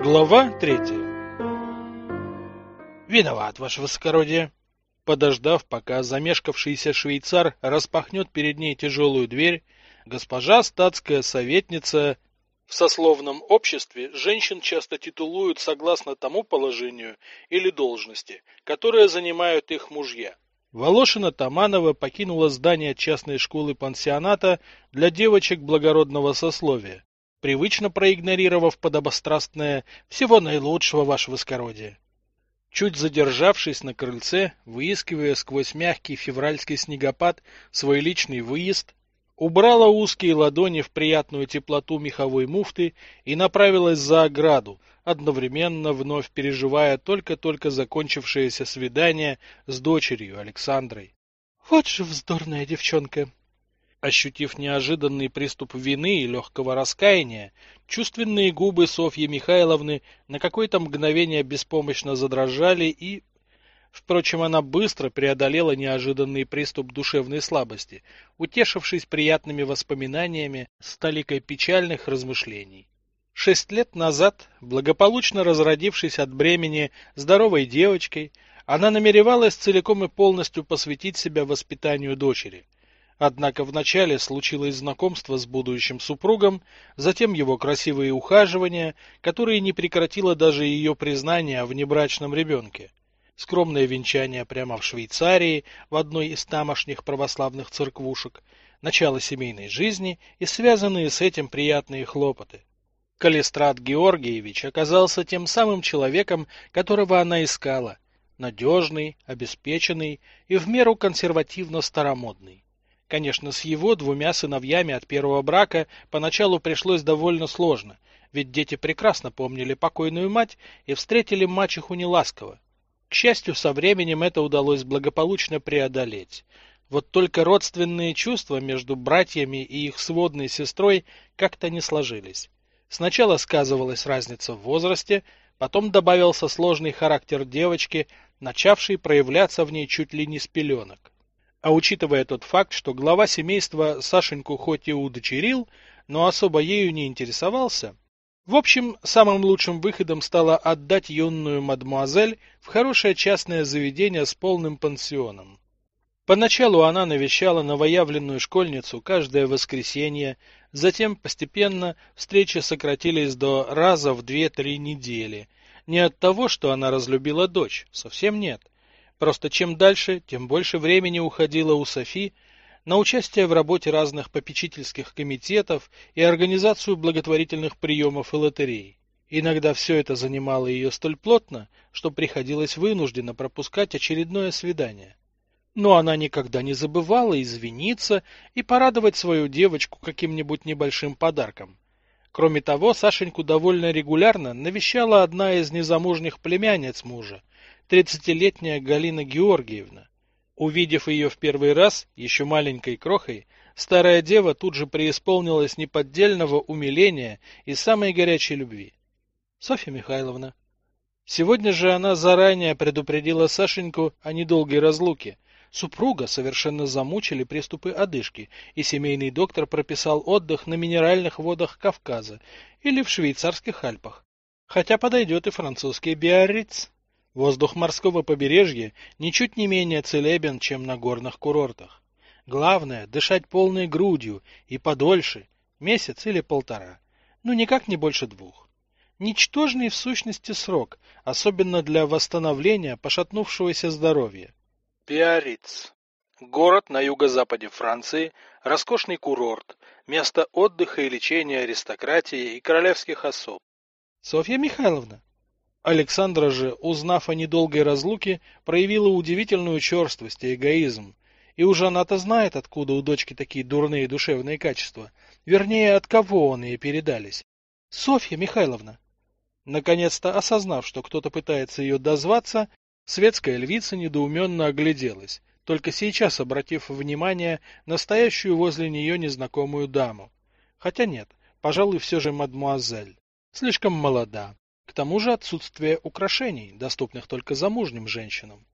Глава третья. Виноват, ваше высокородие. Подождав, пока замешкавшийся швейцар распахнет перед ней тяжелую дверь, госпожа статская советница в сословном обществе женщин часто титулуют согласно тому положению или должности, которые занимают их мужья. Волошина Таманова покинула здание частной школы-пансионата для девочек благородного сословия, привычно проигнорировав подобострастное «всего наилучшего, ваше воскородие». Чуть задержавшись на крыльце, выискивая сквозь мягкий февральский снегопад свой личный выезд, убрала узкие ладони в приятную теплоту меховой муфты и направилась за ограду, одновременно вновь переживая только-только закончившееся свидание с дочерью Александрой. Вот же вздорная девчонка! Ощутив неожиданный приступ вины и легкого раскаяния, чувственные губы Софьи Михайловны на какое-то мгновение беспомощно задрожали и... Впрочем, она быстро преодолела неожиданный приступ душевной слабости, утешившись приятными воспоминаниями с толикой печальных размышлений. Шесть лет назад, благополучно разродившись от бремени здоровой девочкой, она намеревалась целиком и полностью посвятить себя воспитанию дочери – Однако вначале случилось знакомство с будущим супругом, затем его красивые ухаживания, которые не прекратило даже ее признание о внебрачном ребенке. Скромное венчание прямо в Швейцарии, в одной из тамошних православных церквушек, начало семейной жизни и связанные с этим приятные хлопоты. Калистрат Георгиевич оказался тем самым человеком, которого она искала, надежный, обеспеченный и в меру консервативно старомодный. Конечно, с его двумя сыновьями от первого брака поначалу пришлось довольно сложно, ведь дети прекрасно помнили покойную мать и встретили мачеху неласково. К счастью, со временем это удалось благополучно преодолеть. Вот только родственные чувства между братьями и их сводной сестрой как-то не сложились. Сначала сказывалась разница в возрасте, потом добавился сложный характер девочки, начавший проявляться в ней чуть ли не с пеленок. А учитывая тот факт, что глава семейства Сашеньку хоть и удочерил, но особо ею не интересовался, в общем, самым лучшим выходом стало отдать юную мадмуазель в хорошее частное заведение с полным пансионом. Поначалу она навещала новоявленную школьницу каждое воскресенье, затем постепенно встречи сократились до раза в две-три недели. Не от того, что она разлюбила дочь, совсем нет – Просто чем дальше, тем больше времени уходило у Софи на участие в работе разных попечительских комитетов и организацию благотворительных приемов и лотерей. Иногда все это занимало ее столь плотно, что приходилось вынужденно пропускать очередное свидание. Но она никогда не забывала извиниться и порадовать свою девочку каким-нибудь небольшим подарком. Кроме того, Сашеньку довольно регулярно навещала одна из незамужних племянниц мужа, тридцатилетняя Галина Георгиевна. Увидев ее в первый раз, еще маленькой крохой, старая дева тут же преисполнилась неподдельного умиления и самой горячей любви. Софья Михайловна. Сегодня же она заранее предупредила Сашеньку о недолгой разлуке. Супруга совершенно замучили приступы одышки, и семейный доктор прописал отдых на минеральных водах Кавказа или в швейцарских Альпах. Хотя подойдет и французский Биарриц. Воздух морского побережья ничуть не менее целебен, чем на горных курортах. Главное – дышать полной грудью и подольше, месяц или полтора, ну никак не больше двух. Ничтожный в сущности срок, особенно для восстановления пошатнувшегося здоровья. Биарриц. Город на юго-западе Франции, роскошный курорт, место отдыха и лечения аристократии и королевских особ. Софья Михайловна, Александра же, узнав о недолгой разлуке, проявила удивительную черствость и эгоизм. И уже она-то знает, откуда у дочки такие дурные душевные качества. Вернее, от кого он ей передались. Софья Михайловна. Наконец-то осознав, что кто-то пытается ее дозваться, светская львица недоуменно огляделась, только сейчас обратив внимание на стоящую возле нее незнакомую даму. Хотя нет, пожалуй, все же мадмуазель. Слишком молода, к тому же отсутствие украшений, доступных только замужним женщинам.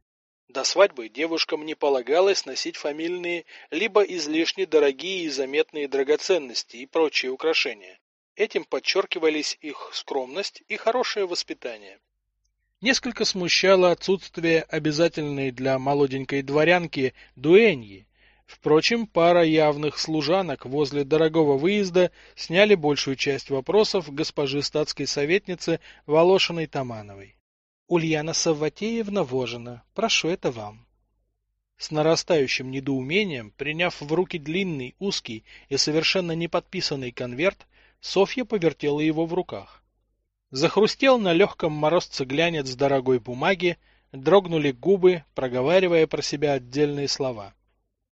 До свадьбы девушкам не полагалось носить фамильные, либо излишне дорогие и заметные драгоценности и прочие украшения. Этим подчеркивались их скромность и хорошее воспитание. Несколько смущало отсутствие обязательной для молоденькой дворянки дуэньи. Впрочем, пара явных служанок возле дорогого выезда сняли большую часть вопросов госпожи статской советницы Волошиной Тамановой. Ульяна Савватеевна Вожина, прошу это вам. С нарастающим недоумением, приняв в руки длинный, узкий и совершенно не подписанный конверт, Софья повертела его в руках. Захрустел на легком морозце глянец дорогой бумаги, дрогнули губы, проговаривая про себя отдельные слова.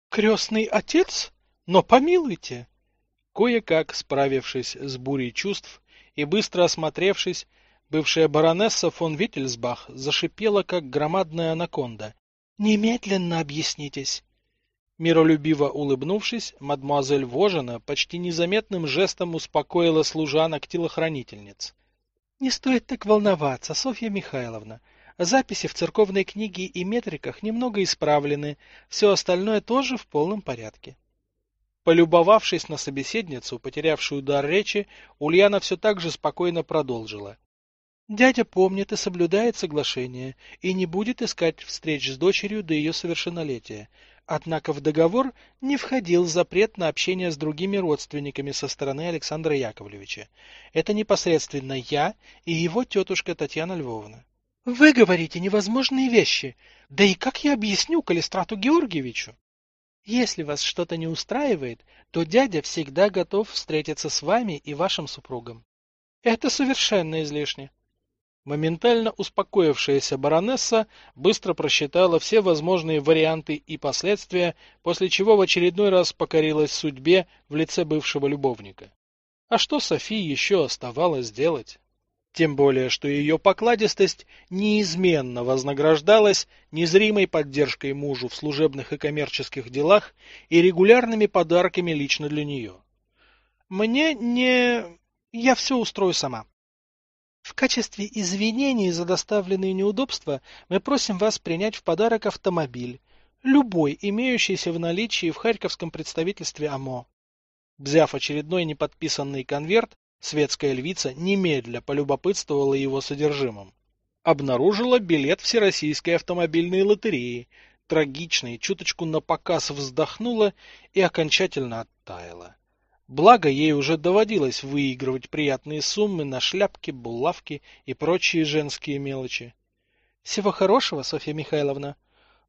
«Крестный отец? Но помилуйте!» Кое-как, справившись с бурей чувств и быстро осмотревшись, бывшая баронесса фон Виттельсбах зашипела, как громадная анаконда. «Немедленно объяснитесь!» Миролюбиво улыбнувшись, мадмуазель Вожина почти незаметным жестом успокоила служанок-телохранительниц. Не стоит так волноваться, Софья Михайловна. Записи в церковной книге и метриках немного исправлены, все остальное тоже в полном порядке. Полюбовавшись на собеседницу, потерявшую дар речи, Ульяна все так же спокойно продолжила. Дядя помнит и соблюдает соглашение, и не будет искать встреч с дочерью до ее совершеннолетия. Однако в договор не входил запрет на общение с другими родственниками со стороны Александра Яковлевича. Это непосредственно я и его тетушка Татьяна Львовна. Вы говорите невозможные вещи. Да и как я объясню Калистрату Георгиевичу? Если вас что-то не устраивает, то дядя всегда готов встретиться с вами и вашим супругом. Это совершенно излишне. Моментально успокоившаяся баронесса быстро просчитала все возможные варианты и последствия, после чего в очередной раз покорилась судьбе в лице бывшего любовника. А что Софии еще оставалось делать? Тем более, что ее покладистость неизменно вознаграждалась незримой поддержкой мужу в служебных и коммерческих делах и регулярными подарками лично для нее. «Мне не... я все устрою сама», в качестве извинений за доставленные неудобства мы просим вас принять в подарок автомобиль, любой, имеющийся в наличии в Харьковском представительстве АМО. Взяв очередной неподписанный конверт, светская львица немедля полюбопытствовала его содержимым. Обнаружила билет Всероссийской автомобильной лотереи, трагичный, чуточку напоказ вздохнула и окончательно оттаяла. Благо, ей уже доводилось выигрывать приятные суммы на шляпки, булавки и прочие женские мелочи. Всего хорошего, Софья Михайловна.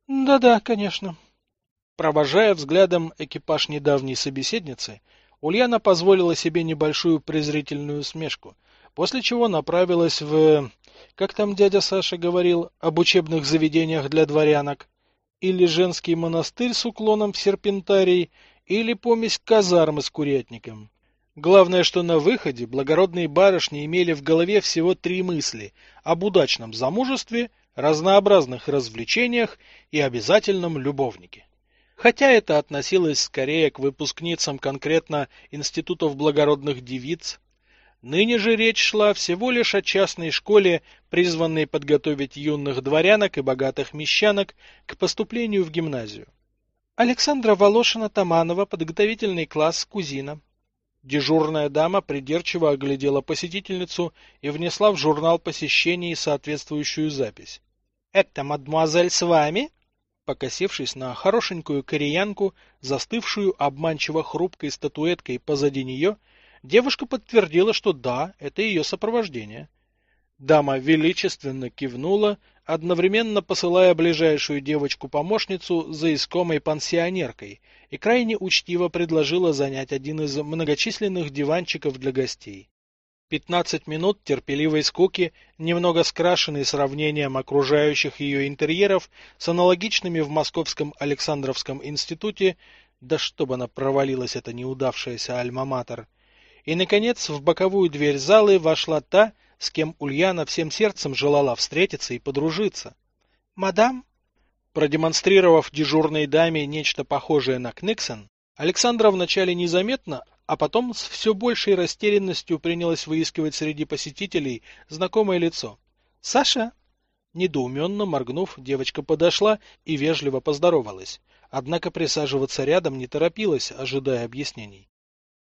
Да-да, конечно. Провожая взглядом экипаж недавней собеседницы, Ульяна позволила себе небольшую презрительную усмешку, после чего направилась в... Как там дядя Саша говорил об учебных заведениях для дворянок? Или женский монастырь с уклоном в серпентарий, или помесь казармы с курятником. Главное, что на выходе благородные барышни имели в голове всего три мысли об удачном замужестве, разнообразных развлечениях и обязательном любовнике. Хотя это относилось скорее к выпускницам конкретно институтов благородных девиц, ныне же речь шла всего лишь о частной школе, призванной подготовить юных дворянок и богатых мещанок к поступлению в гимназию. Александра Волошина-Таманова, подготовительный класс, кузина. Дежурная дама придирчиво оглядела посетительницу и внесла в журнал посещений соответствующую запись. «Это мадмуазель с вами?» Покосившись на хорошенькую кореянку, застывшую обманчиво хрупкой статуэткой позади нее, девушка подтвердила, что да, это ее сопровождение. Дама величественно кивнула, одновременно посылая ближайшую девочку-помощницу за искомой пансионеркой и крайне учтиво предложила занять один из многочисленных диванчиков для гостей. Пятнадцать минут терпеливой скуки, немного скрашенной сравнением окружающих ее интерьеров с аналогичными в Московском Александровском институте, да чтобы она провалилась, эта неудавшаяся альма-матер, и, наконец, в боковую дверь залы вошла та, с кем Ульяна всем сердцем желала встретиться и подружиться. «Мадам?» Продемонстрировав дежурной даме нечто похожее на Книксон, Александра вначале незаметно, а потом с все большей растерянностью принялась выискивать среди посетителей знакомое лицо. «Саша?» Недоуменно моргнув, девочка подошла и вежливо поздоровалась, однако присаживаться рядом не торопилась, ожидая объяснений.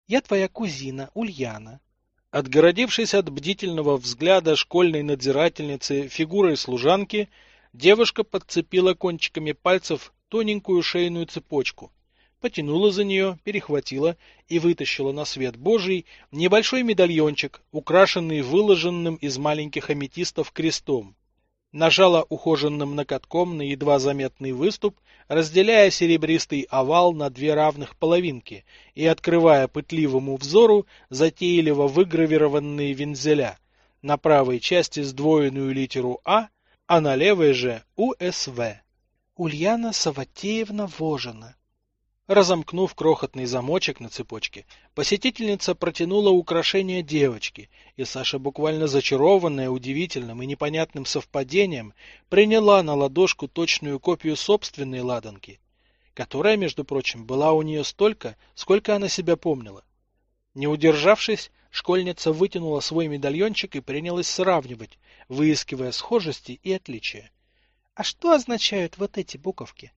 «Я твоя кузина, Ульяна. Отгородившись от бдительного взгляда школьной надзирательницы фигурой служанки, девушка подцепила кончиками пальцев тоненькую шейную цепочку, потянула за нее, перехватила и вытащила на свет Божий небольшой медальончик, украшенный выложенным из маленьких аметистов крестом. Нажала ухоженным накатком на едва заметный выступ, разделяя серебристый овал на две равных половинки и открывая пытливому взору затейливо выгравированные вензеля. На правой части сдвоенную литеру А, а на левой же УСВ. Ульяна Саватеевна Вожина. Разомкнув крохотный замочек на цепочке, посетительница протянула украшение девочке, и Саша, буквально зачарованная удивительным и непонятным совпадением, приняла на ладошку точную копию собственной ладанки, которая, между прочим, была у нее столько, сколько она себя помнила. Не удержавшись, школьница вытянула свой медальончик и принялась сравнивать, выискивая схожести и отличия. А что означают вот эти буковки?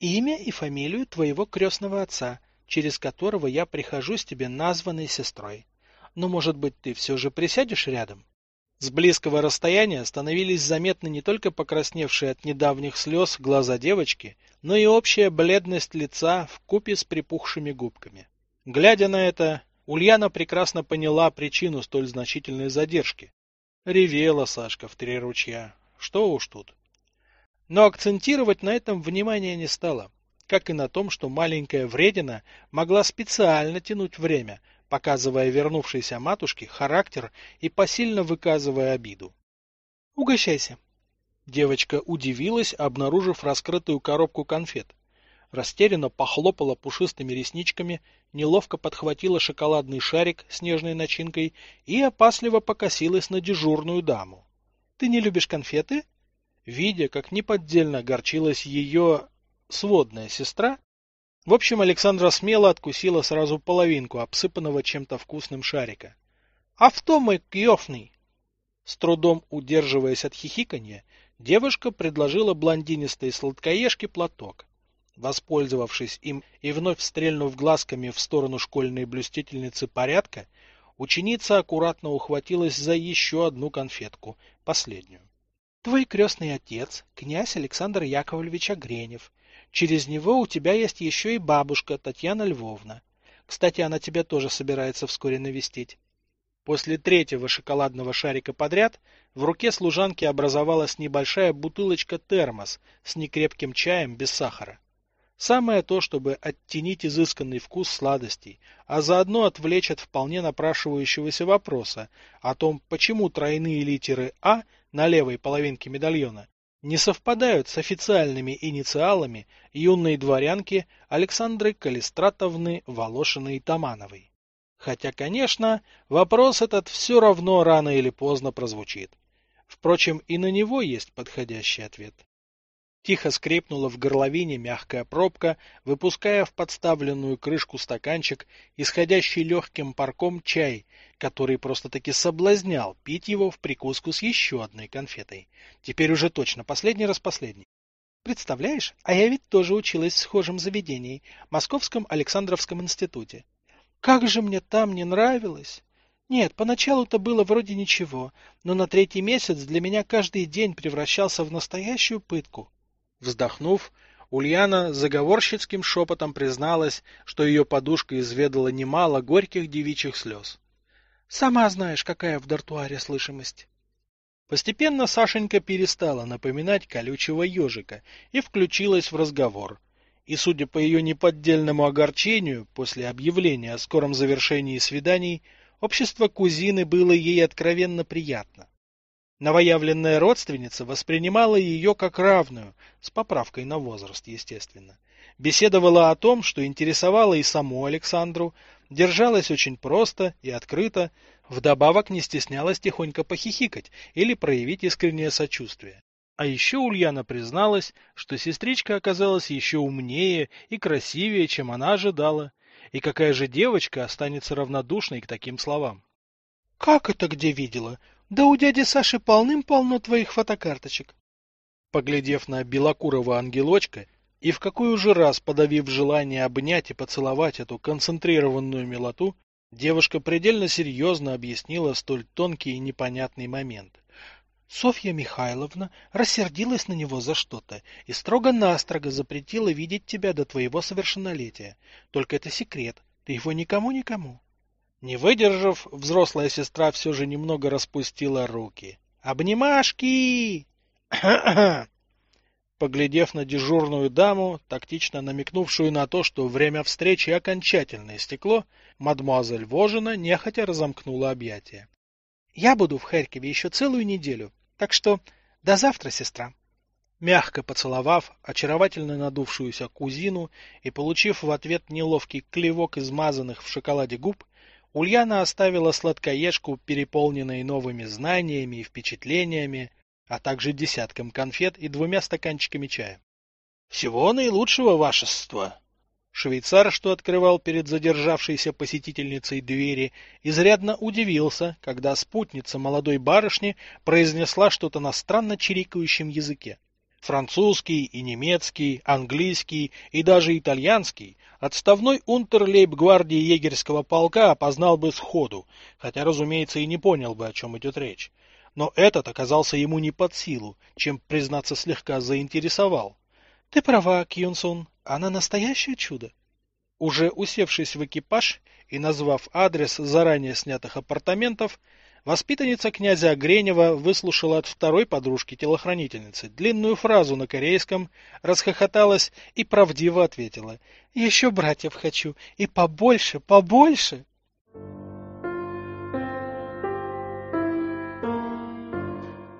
Имя и фамилию твоего крестного отца, через которого я прихожусь тебе названной сестрой. Но, может быть, ты все же присядешь рядом? С близкого расстояния становились заметны не только покрасневшие от недавних слез глаза девочки, но и общая бледность лица в купе с припухшими губками. Глядя на это, Ульяна прекрасно поняла причину столь значительной задержки. Ревела Сашка в три ручья. Что уж тут. Но акцентировать на этом внимание не стала, как и на том, что маленькая вредина могла специально тянуть время, показывая вернувшейся матушке характер и посильно выказывая обиду. «Угощайся!» Девочка удивилась, обнаружив раскрытую коробку конфет. Растерянно похлопала пушистыми ресничками, неловко подхватила шоколадный шарик с нежной начинкой и опасливо покосилась на дежурную даму. «Ты не любишь конфеты?» Видя, как неподдельно огорчилась ее сводная сестра. В общем, Александра смело откусила сразу половинку обсыпанного чем-то вкусным шарика. «А в том и кьёфный!» С трудом удерживаясь от хихиканья, девушка предложила блондинистой сладкоежке платок. Воспользовавшись им и вновь стрельнув глазками в сторону школьной блюстительницы порядка, ученица аккуратно ухватилась за еще одну конфетку, последнюю. Твой крестный отец, князь Александр Яковлевич Огренев. Через него у тебя есть еще и бабушка Татьяна Львовна. Кстати, она тебя тоже собирается вскоре навестить. После третьего шоколадного шарика подряд в руке служанки образовалась небольшая бутылочка термос с некрепким чаем без сахара. Самое то, чтобы оттенить изысканный вкус сладостей, а заодно отвлечь от вполне напрашивающегося вопроса о том, почему тройные литеры «А» на левой половинке медальона не совпадают с официальными инициалами юной дворянки Александры Калистратовны Волошиной-Тамановой. Хотя, конечно, вопрос этот все равно рано или поздно прозвучит. Впрочем, и на него есть подходящий ответ. Тихо скрипнула в горловине мягкая пробка, выпуская в подставленную крышку стаканчик, исходящий легким парком чай, который просто-таки соблазнял пить его в прикуску с еще одной конфетой. Теперь уже точно последний раз последний. Представляешь, а я ведь тоже училась в схожем заведении, Московском Александровском институте. Как же мне там не нравилось! Нет, поначалу-то было вроде ничего, но на третий месяц для меня каждый день превращался в настоящую пытку. Вздохнув, Ульяна заговорщицким шепотом призналась, что ее подушка изведала немало горьких девичьих слез. Сама знаешь, какая в дартуаре слышимость. Постепенно Сашенька перестала напоминать колючего ежика и включилась в разговор. И, судя по ее неподдельному огорчению после объявления о скором завершении свиданий, общество кузины было ей откровенно приятно. Новоявленная родственница воспринимала ее как равную, с поправкой на возраст, естественно. Беседовала о том, что интересовало и саму Александру, держалась очень просто и открыто, вдобавок не стеснялась тихонько похихикать или проявить искреннее сочувствие. А еще Ульяна призналась, что сестричка оказалась еще умнее и красивее, чем она ожидала, и какая же девочка останется равнодушной к таким словам. — Как это где видела? Да у дяди Саши полным-полно твоих фотокарточек. Поглядев на белокурого ангелочка и в какой уже раз подавив желание обнять и поцеловать эту концентрированную милоту, Девушка предельно серьезно объяснила столь тонкий и непонятный момент. Софья Михайловна рассердилась на него за что-то и строго-настрого запретила видеть тебя до твоего совершеннолетия. Только это секрет, ты его никому-никому. Не выдержав, взрослая сестра все же немного распустила руки. «Обнимашки!» Поглядев на дежурную даму, тактично намекнувшую на то, что время встречи окончательно истекло, мадемуазель Вожина нехотя разомкнула объятия. «Я буду в Харькове еще целую неделю, так что до завтра, сестра. Мягко поцеловав очаровательно надувшуюся кузину и получив в ответ неловкий клевок измазанных в шоколаде губ, Ульяна оставила сладкоежку, переполненной новыми знаниями и впечатлениями, а также десятком конфет и двумя стаканчиками чая. — Всего наилучшего, вашество! Швейцар, что открывал перед задержавшейся посетительницей двери, изрядно удивился, когда спутница молодой барышни произнесла что-то на странно чирикающем языке. Французский и немецкий, английский и даже итальянский отставной унтер-лейб-гвардии егерского полка опознал бы сходу, хотя, разумеется, и не понял бы, о чем идет речь. Но этот оказался ему не под силу, чем, признаться, слегка заинтересовал. — Ты права, Кьюнсун, она настоящее чудо. Уже усевшись в экипаж и назвав адрес заранее снятых апартаментов, воспитанница князя Гренева выслушала от второй подружки-телохранительницы длинную фразу на корейском, расхохоталась и правдиво ответила. — Еще братьев хочу, и побольше, побольше!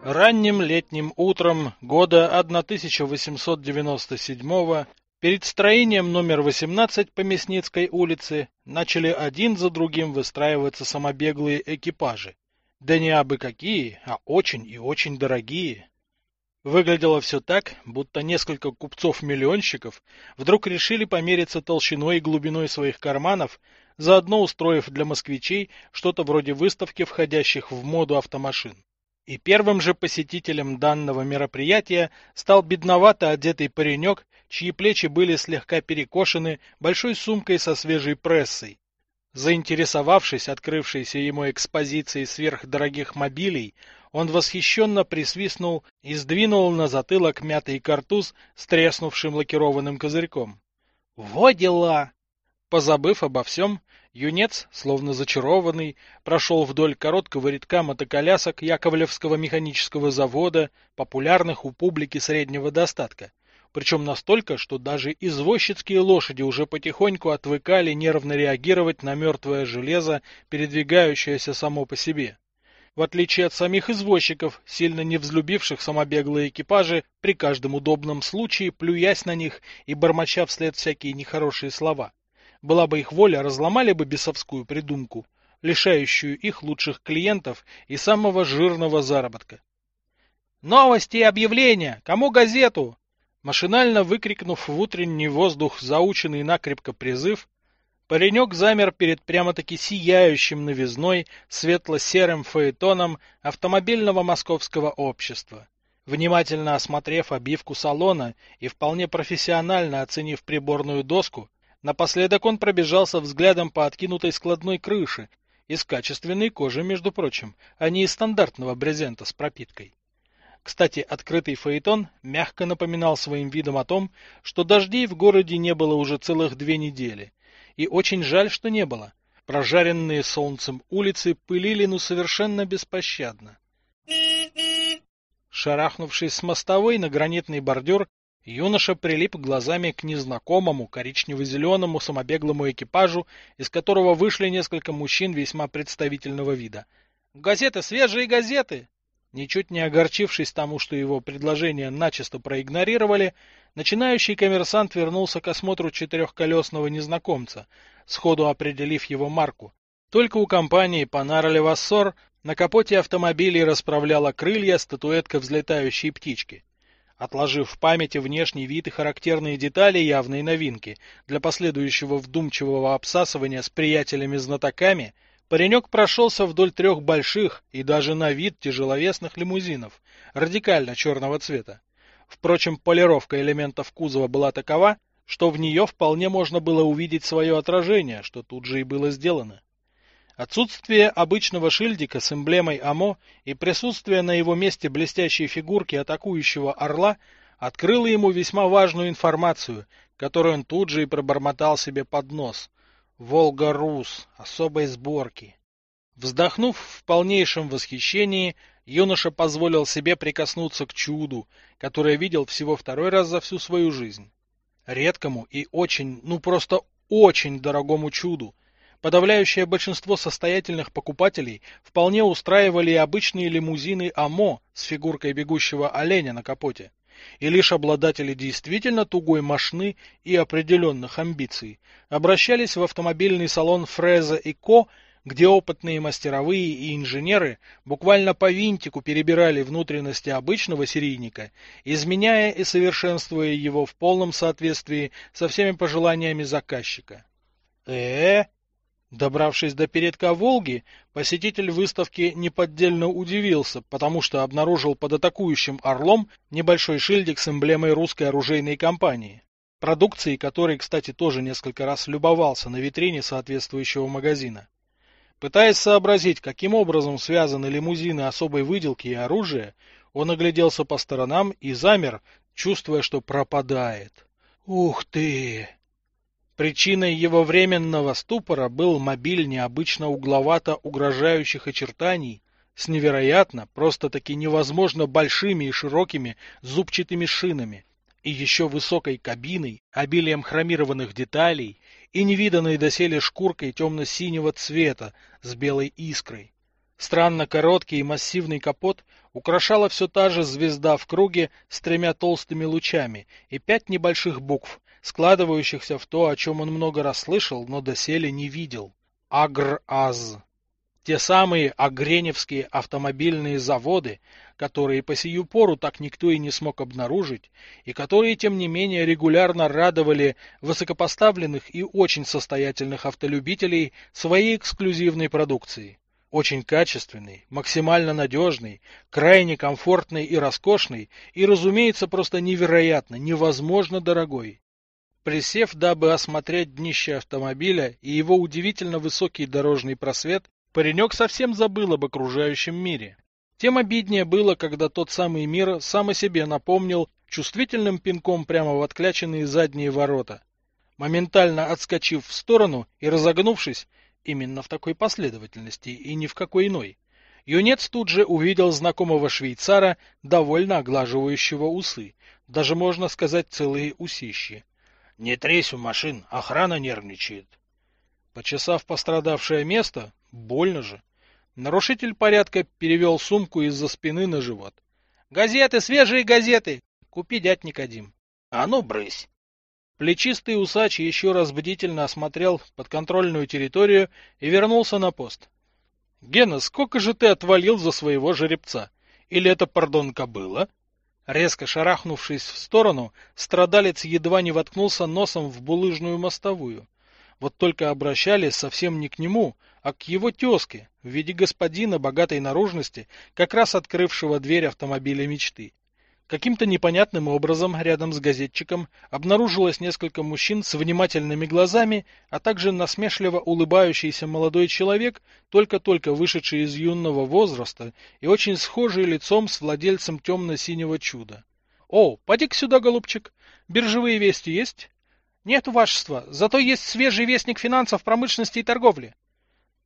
Ранним летним утром года 1897 Перед строением номер 18 по Мясницкой улице начали один за другим выстраиваться самобеглые экипажи. Да не абы какие, а очень и очень дорогие. Выглядело все так, будто несколько купцов-миллионщиков вдруг решили помериться толщиной и глубиной своих карманов, заодно устроив для москвичей что-то вроде выставки входящих в моду автомашин. И первым же посетителем данного мероприятия стал бедновато одетый паренек чьи плечи были слегка перекошены большой сумкой со свежей прессой. Заинтересовавшись открывшейся ему экспозицией сверхдорогих мобилей, он восхищенно присвистнул и сдвинул на затылок мятый картуз с треснувшим лакированным козырьком. «Во дела!» Позабыв обо всем, юнец, словно зачарованный, прошел вдоль короткого рядка мотоколясок Яковлевского механического завода, популярных у публики среднего достатка, причем настолько, что даже извозчицкие лошади уже потихоньку отвыкали нервно реагировать на мертвое железо, передвигающееся само по себе. В отличие от самих извозчиков, сильно не взлюбивших самобеглые экипажи, при каждом удобном случае плюясь на них и бормоча вслед всякие нехорошие слова. Была бы их воля, разломали бы бесовскую придумку, лишающую их лучших клиентов и самого жирного заработка. «Новости и объявления! Кому газету?» Машинально выкрикнув в утренний воздух заученный накрепко призыв, паренек замер перед прямо-таки сияющим новизной светло-серым фаэтоном автомобильного московского общества. Внимательно осмотрев обивку салона и вполне профессионально оценив приборную доску, напоследок он пробежался взглядом по откинутой складной крыше, из качественной кожи, между прочим, а не из стандартного брезента с пропиткой. Кстати, открытый фаэтон мягко напоминал своим видом о том, что дождей в городе не было уже целых две недели. И очень жаль, что не было. Прожаренные солнцем улицы пылили ну совершенно беспощадно. Шарахнувшись с мостовой на гранитный бордюр, юноша прилип глазами к незнакомому коричнево-зеленому самобеглому экипажу, из которого вышли несколько мужчин весьма представительного вида. «Газеты, свежие газеты!» Ничуть не огорчившись тому, что его предложение начисто проигнорировали, начинающий коммерсант вернулся к осмотру четырехколесного незнакомца, сходу определив его марку. Только у компании Панара Левассор на капоте автомобиля расправляла крылья статуэтка взлетающей птички. Отложив в памяти внешний вид и характерные детали явной новинки для последующего вдумчивого обсасывания с приятелями-знатоками, Паренек прошелся вдоль трех больших и даже на вид тяжеловесных лимузинов, радикально черного цвета. Впрочем, полировка элементов кузова была такова, что в нее вполне можно было увидеть свое отражение, что тут же и было сделано. Отсутствие обычного шильдика с эмблемой АМО и присутствие на его месте блестящей фигурки атакующего орла открыло ему весьма важную информацию, которую он тут же и пробормотал себе под нос. «Волга-Рус. Особой сборки». Вздохнув в полнейшем восхищении, юноша позволил себе прикоснуться к чуду, которое видел всего второй раз за всю свою жизнь. Редкому и очень, ну просто очень дорогому чуду. Подавляющее большинство состоятельных покупателей вполне устраивали обычные лимузины АМО с фигуркой бегущего оленя на капоте. И лишь обладатели действительно тугой мошны и определенных амбиций обращались в автомобильный салон Фреза и Ко где опытные мастеровые и инженеры буквально по винтику перебирали внутренности обычного серийника, изменяя и совершенствуя его в полном соответствии со всеми пожеланиями заказчика. э, -э Добравшись до передка Волги, посетитель выставки неподдельно удивился, потому что обнаружил под атакующим орлом небольшой шильдик с эмблемой русской оружейной компании, продукцией которой, кстати, тоже несколько раз любовался на витрине соответствующего магазина. Пытаясь сообразить, каким образом связаны лимузины особой выделки и оружия, он огляделся по сторонам и замер, чувствуя, что пропадает. Ух ты! Причиной его временного ступора был мобиль необычно угловато угрожающих очертаний с невероятно, просто-таки невозможно большими и широкими зубчатыми шинами и еще высокой кабиной, обилием хромированных деталей и невиданной доселе шкуркой темно-синего цвета с белой искрой. Странно короткий и массивный капот украшала все та же звезда в круге с тремя толстыми лучами и пять небольших букв, складывающихся в то, о чем он много раз слышал, но доселе не видел. Агр-Аз. Те самые агреневские автомобильные заводы, которые по сию пору так никто и не смог обнаружить, и которые, тем не менее, регулярно радовали высокопоставленных и очень состоятельных автолюбителей своей эксклюзивной продукцией. Очень качественный, максимально надежный, крайне комфортный и роскошный, и, разумеется, просто невероятно, невозможно дорогой. Присев, дабы осмотреть днище автомобиля и его удивительно высокий дорожный просвет, Паренек совсем забыл об окружающем мире. Тем обиднее было, когда тот самый мир сам о себе напомнил чувствительным пинком прямо в откляченные задние ворота. Моментально отскочив в сторону и разогнувшись, именно в такой последовательности и ни в какой иной, юнец тут же увидел знакомого швейцара, довольно оглаживающего усы, даже можно сказать целые усищи. — Не тресь у машин, охрана нервничает. Почесав пострадавшее место, Больно же. Нарушитель порядка перевел сумку из-за спины на живот. «Газеты, свежие газеты! Купи, дядь Никодим!» «А ну, брысь!» Плечистый усач еще раз бдительно осмотрел подконтрольную территорию и вернулся на пост. «Гена, сколько же ты отвалил за своего жеребца? Или это, пардон, кобыла?» Резко шарахнувшись в сторону, страдалец едва не воткнулся носом в булыжную мостовую. Вот только обращались совсем не к нему, а к его тезке, в виде господина богатой наружности, как раз открывшего дверь автомобиля мечты. Каким-то непонятным образом рядом с газетчиком обнаружилось несколько мужчин с внимательными глазами, а также насмешливо улыбающийся молодой человек, только-только вышедший из юного возраста и очень схожий лицом с владельцем темно-синего чуда. — О, поди-ка сюда, голубчик. Биржевые вести есть? — Нет, вашество, зато есть свежий вестник финансов, промышленности и торговли.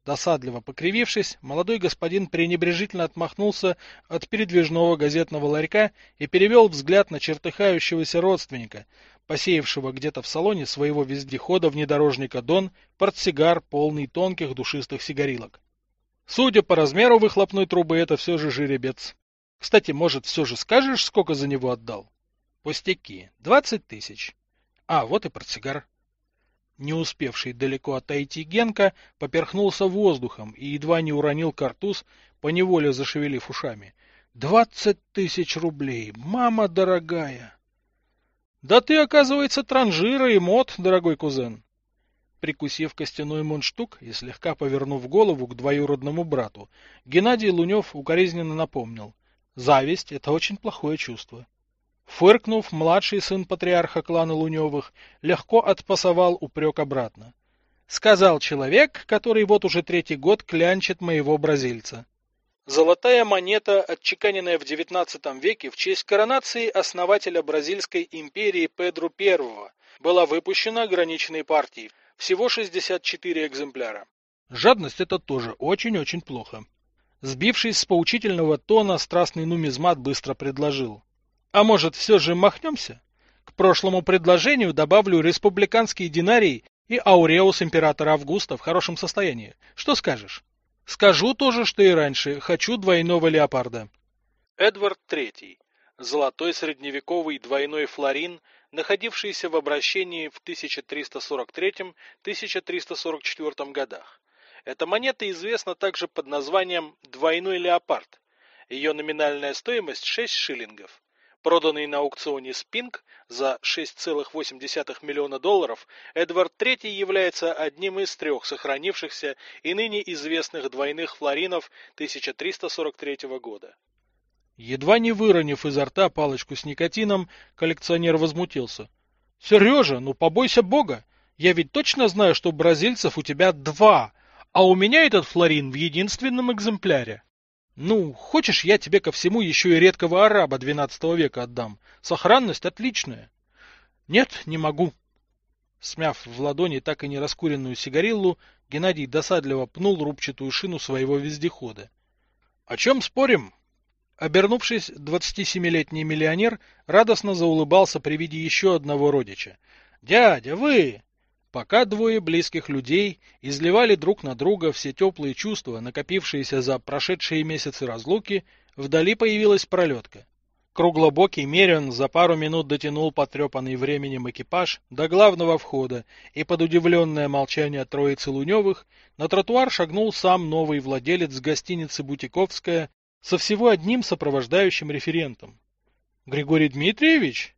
Досадливо покривившись, молодой господин пренебрежительно отмахнулся от передвижного газетного ларька и перевел взгляд на чертыхающегося родственника, посеявшего где-то в салоне своего вездехода внедорожника «Дон» портсигар, полный тонких душистых сигарилок. Судя по размеру выхлопной трубы, это все же жеребец. Кстати, может, все же скажешь, сколько за него отдал? Пустяки. Двадцать тысяч. А, вот и портсигар. Не успевший далеко отойти Генка поперхнулся воздухом и едва не уронил картуз, поневоле зашевелив ушами. «Двадцать тысяч рублей! Мама дорогая!» «Да ты, оказывается, транжира и мод, дорогой кузен!» Прикусив костяной мундштук и слегка повернув голову к двоюродному брату, Геннадий Лунев укоризненно напомнил. «Зависть — это очень плохое чувство. Фыркнув, младший сын патриарха клана Луневых легко отпасовал упрек обратно. Сказал человек, который вот уже третий год клянчит моего бразильца. Золотая монета, отчеканенная в XIX веке в честь коронации основателя Бразильской империи Педру I, была выпущена ограниченной партией, всего 64 экземпляра. Жадность это тоже очень-очень плохо. Сбившись с поучительного тона, страстный нумизмат быстро предложил. А может, все же махнемся? К прошлому предложению добавлю республиканский динарий и ауреус императора Августа в хорошем состоянии. Что скажешь? Скажу тоже, что и раньше. Хочу двойного леопарда. Эдвард III. Золотой средневековый двойной флорин, находившийся в обращении в 1343-1344 годах. Эта монета известна также под названием «двойной леопард». Ее номинальная стоимость 6 шиллингов. Проданный на аукционе Спинг за 6,8 миллиона долларов, Эдвард III является одним из трех сохранившихся и ныне известных двойных флоринов 1343 года. Едва не выронив изо рта палочку с никотином, коллекционер возмутился. — Сережа, ну побойся бога! Я ведь точно знаю, что бразильцев у тебя два, а у меня этот флорин в единственном экземпляре. Ну, хочешь, я тебе ко всему еще и редкого араба двенадцатого века отдам. Сохранность отличная. Нет, не могу. Смяв в ладони так и не раскуренную сигариллу, Геннадий досадливо пнул рубчатую шину своего вездехода. — О чем спорим? Обернувшись, 27-летний миллионер радостно заулыбался при виде еще одного родича. — Дядя, вы! Пока двое близких людей изливали друг на друга все теплые чувства, накопившиеся за прошедшие месяцы разлуки, вдали появилась пролетка. Круглобокий Мерин за пару минут дотянул потрепанный временем экипаж до главного входа, и под удивленное молчание троицы Луневых на тротуар шагнул сам новый владелец гостиницы «Бутиковская» со всего одним сопровождающим референтом. — Григорий Дмитриевич?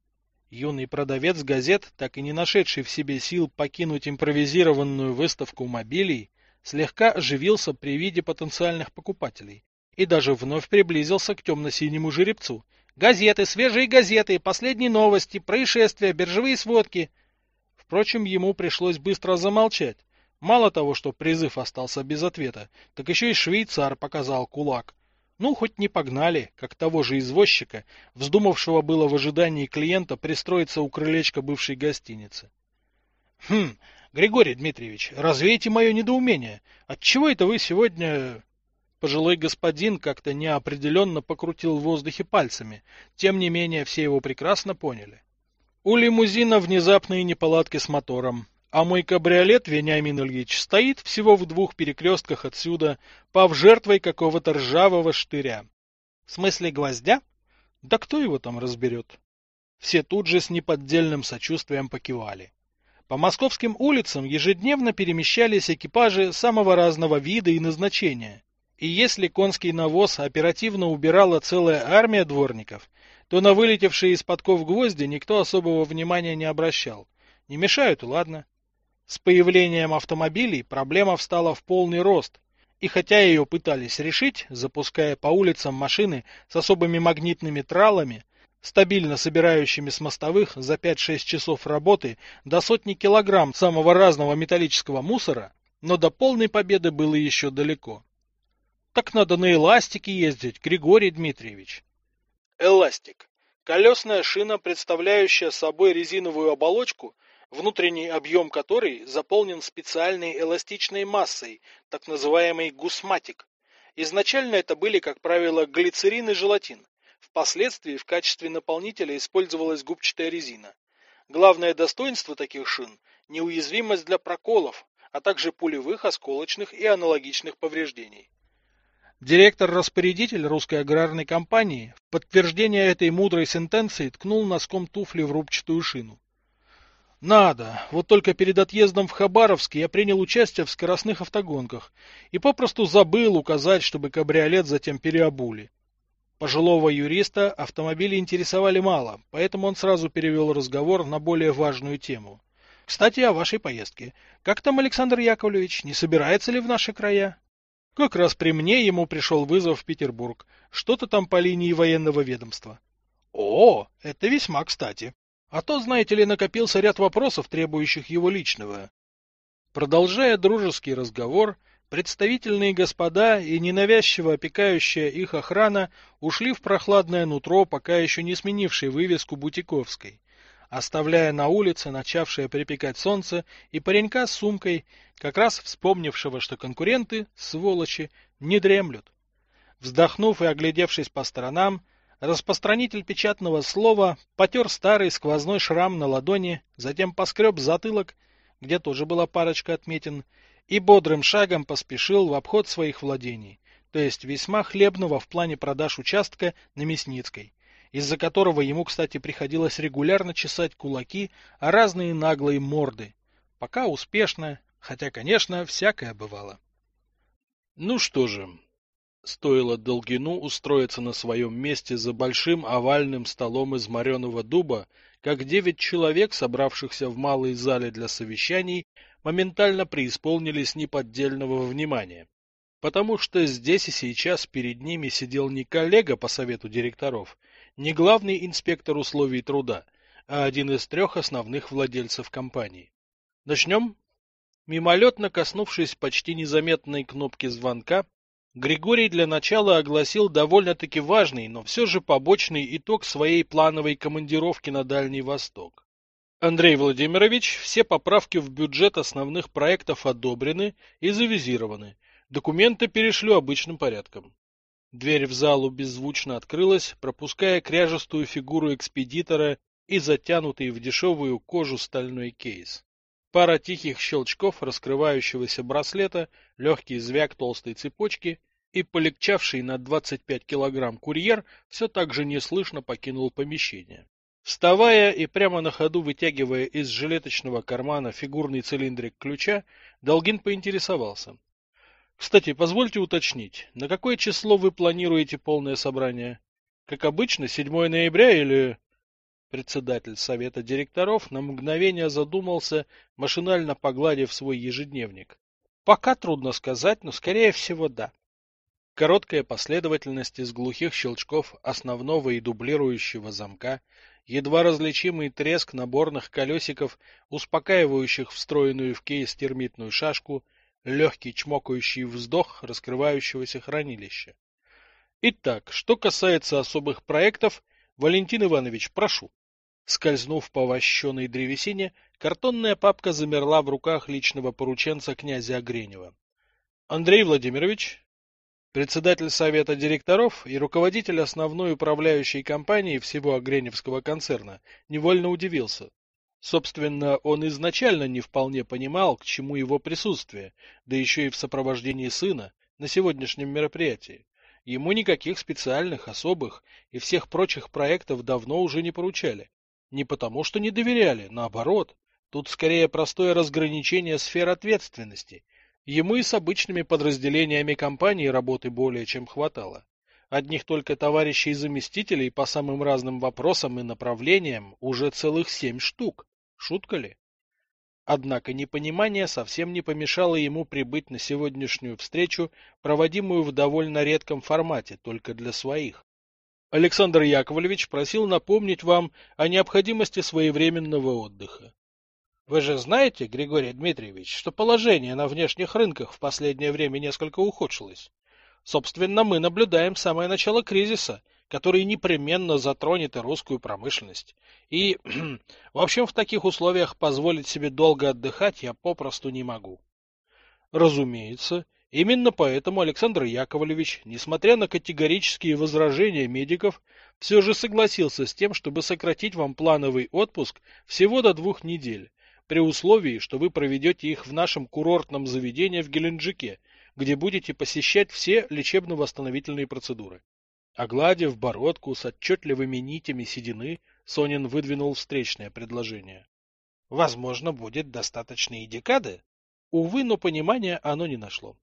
Юный продавец газет, так и не нашедший в себе сил покинуть импровизированную выставку мобилей, слегка оживился при виде потенциальных покупателей и даже вновь приблизился к темно-синему жеребцу. «Газеты, свежие газеты, последние новости, происшествия, биржевые сводки». Впрочем, ему пришлось быстро замолчать. Мало того, что призыв остался без ответа, так еще и швейцар показал кулак — ну, хоть не погнали, как того же извозчика, вздумавшего было в ожидании клиента пристроиться у крылечка бывшей гостиницы. Хм, Григорий Дмитриевич, развейте мое недоумение. Отчего это вы сегодня... Пожилой господин как-то неопределенно покрутил в воздухе пальцами. Тем не менее, все его прекрасно поняли. У лимузина внезапные неполадки с мотором. А мой кабриолет, Вениамин Ильич, стоит всего в двух перекрестках отсюда, пав жертвой какого-то ржавого штыря. В смысле гвоздя? Да кто его там разберет? Все тут же с неподдельным сочувствием покивали. По московским улицам ежедневно перемещались экипажи самого разного вида и назначения. И если конский навоз оперативно убирала целая армия дворников, то на вылетевшие из подков гвозди никто особого внимания не обращал. Не мешают, ладно. С появлением автомобилей проблема встала в полный рост, и хотя ее пытались решить, запуская по улицам машины с особыми магнитными тралами, стабильно собирающими с мостовых за 5-6 часов работы до сотни килограмм самого разного металлического мусора, но до полной победы было еще далеко. Так надо на эластике ездить, Григорий Дмитриевич. Эластик. Колесная шина, представляющая собой резиновую оболочку, внутренний объем которой заполнен специальной эластичной массой, так называемый гусматик. Изначально это были, как правило, глицерин и желатин. Впоследствии в качестве наполнителя использовалась губчатая резина. Главное достоинство таких шин – неуязвимость для проколов, а также пулевых, осколочных и аналогичных повреждений. Директор-распорядитель русской аграрной компании в подтверждение этой мудрой сентенции ткнул носком туфли в рубчатую шину. Надо. Вот только перед отъездом в Хабаровск я принял участие в скоростных автогонках и попросту забыл указать, чтобы кабриолет затем переобули. Пожилого юриста автомобили интересовали мало, поэтому он сразу перевел разговор на более важную тему. Кстати, о вашей поездке. Как там Александр Яковлевич? Не собирается ли в наши края? Как раз при мне ему пришел вызов в Петербург. Что-то там по линии военного ведомства. О, это весьма кстати. А то, знаете ли, накопился ряд вопросов, требующих его личного. Продолжая дружеский разговор, представительные господа и ненавязчиво опекающая их охрана ушли в прохладное нутро, пока еще не сменившей вывеску Бутиковской, оставляя на улице начавшее припекать солнце и паренька с сумкой, как раз вспомнившего, что конкуренты, сволочи, не дремлют. Вздохнув и оглядевшись по сторонам, распространитель печатного слова потер старый сквозной шрам на ладони, затем поскреб затылок где тоже была парочка отметин, и бодрым шагом поспешил в обход своих владений, то есть весьма хлебного в плане продаж участка на Мясницкой, из-за которого ему, кстати, приходилось регулярно чесать кулаки, а разные наглые морды. Пока успешно, хотя, конечно, всякое бывало. Ну что же, стоило Долгину устроиться на своем месте за большим овальным столом из мореного дуба, как девять человек, собравшихся в малой зале для совещаний, моментально преисполнились неподдельного внимания. Потому что здесь и сейчас перед ними сидел не коллега по совету директоров, не главный инспектор условий труда, а один из трех основных владельцев компании. Начнем? Мимолетно коснувшись почти незаметной кнопки звонка, Григорий для начала огласил довольно-таки важный, но все же побочный итог своей плановой командировки на Дальний Восток. Андрей Владимирович, все поправки в бюджет основных проектов одобрены и завизированы. Документы перешлю обычным порядком. Дверь в залу беззвучно открылась, пропуская кряжестую фигуру экспедитора и затянутый в дешевую кожу стальной кейс. Пара тихих щелчков раскрывающегося браслета, легкий звяк толстой цепочки, и полегчавший на 25 килограмм курьер все так же неслышно покинул помещение. Вставая и прямо на ходу вытягивая из жилеточного кармана фигурный цилиндрик ключа, Долгин поинтересовался. — Кстати, позвольте уточнить, на какое число вы планируете полное собрание? Как обычно, 7 ноября или... Председатель совета директоров на мгновение задумался, машинально погладив свой ежедневник. Пока трудно сказать, но скорее всего да. Короткая последовательность из глухих щелчков основного и дублирующего замка, едва различимый треск наборных колесиков, успокаивающих встроенную в кейс термитную шашку, легкий чмокающий вздох раскрывающегося хранилища. Итак, что касается особых проектов, Валентин Иванович, прошу. Скользнув по вощеной древесине, картонная папка замерла в руках личного порученца князя Огренева. Андрей Владимирович, Председатель совета директоров и руководитель основной управляющей компании всего Огреневского концерна невольно удивился. Собственно, он изначально не вполне понимал, к чему его присутствие, да еще и в сопровождении сына, на сегодняшнем мероприятии. Ему никаких специальных, особых и всех прочих проектов давно уже не поручали. Не потому, что не доверяли, наоборот. Тут скорее простое разграничение сфер ответственности – Ему и с обычными подразделениями компании работы более чем хватало. Одних только товарищей заместителей по самым разным вопросам и направлениям уже целых семь штук. Шутка ли? Однако непонимание совсем не помешало ему прибыть на сегодняшнюю встречу, проводимую в довольно редком формате, только для своих. Александр Яковлевич просил напомнить вам о необходимости своевременного отдыха. Вы же знаете, Григорий Дмитриевич, что положение на внешних рынках в последнее время несколько ухудшилось. Собственно, мы наблюдаем самое начало кризиса, который непременно затронет и русскую промышленность. И, в общем, в таких условиях позволить себе долго отдыхать я попросту не могу. Разумеется, именно поэтому Александр Яковлевич, несмотря на категорические возражения медиков, все же согласился с тем, чтобы сократить вам плановый отпуск всего до двух недель при условии, что вы проведете их в нашем курортном заведении в Геленджике, где будете посещать все лечебно-восстановительные процедуры. Огладив бородку с отчетливыми нитями седины, Сонин выдвинул встречное предложение. Возможно, будет достаточно и декады. Увы, но понимания оно не нашло.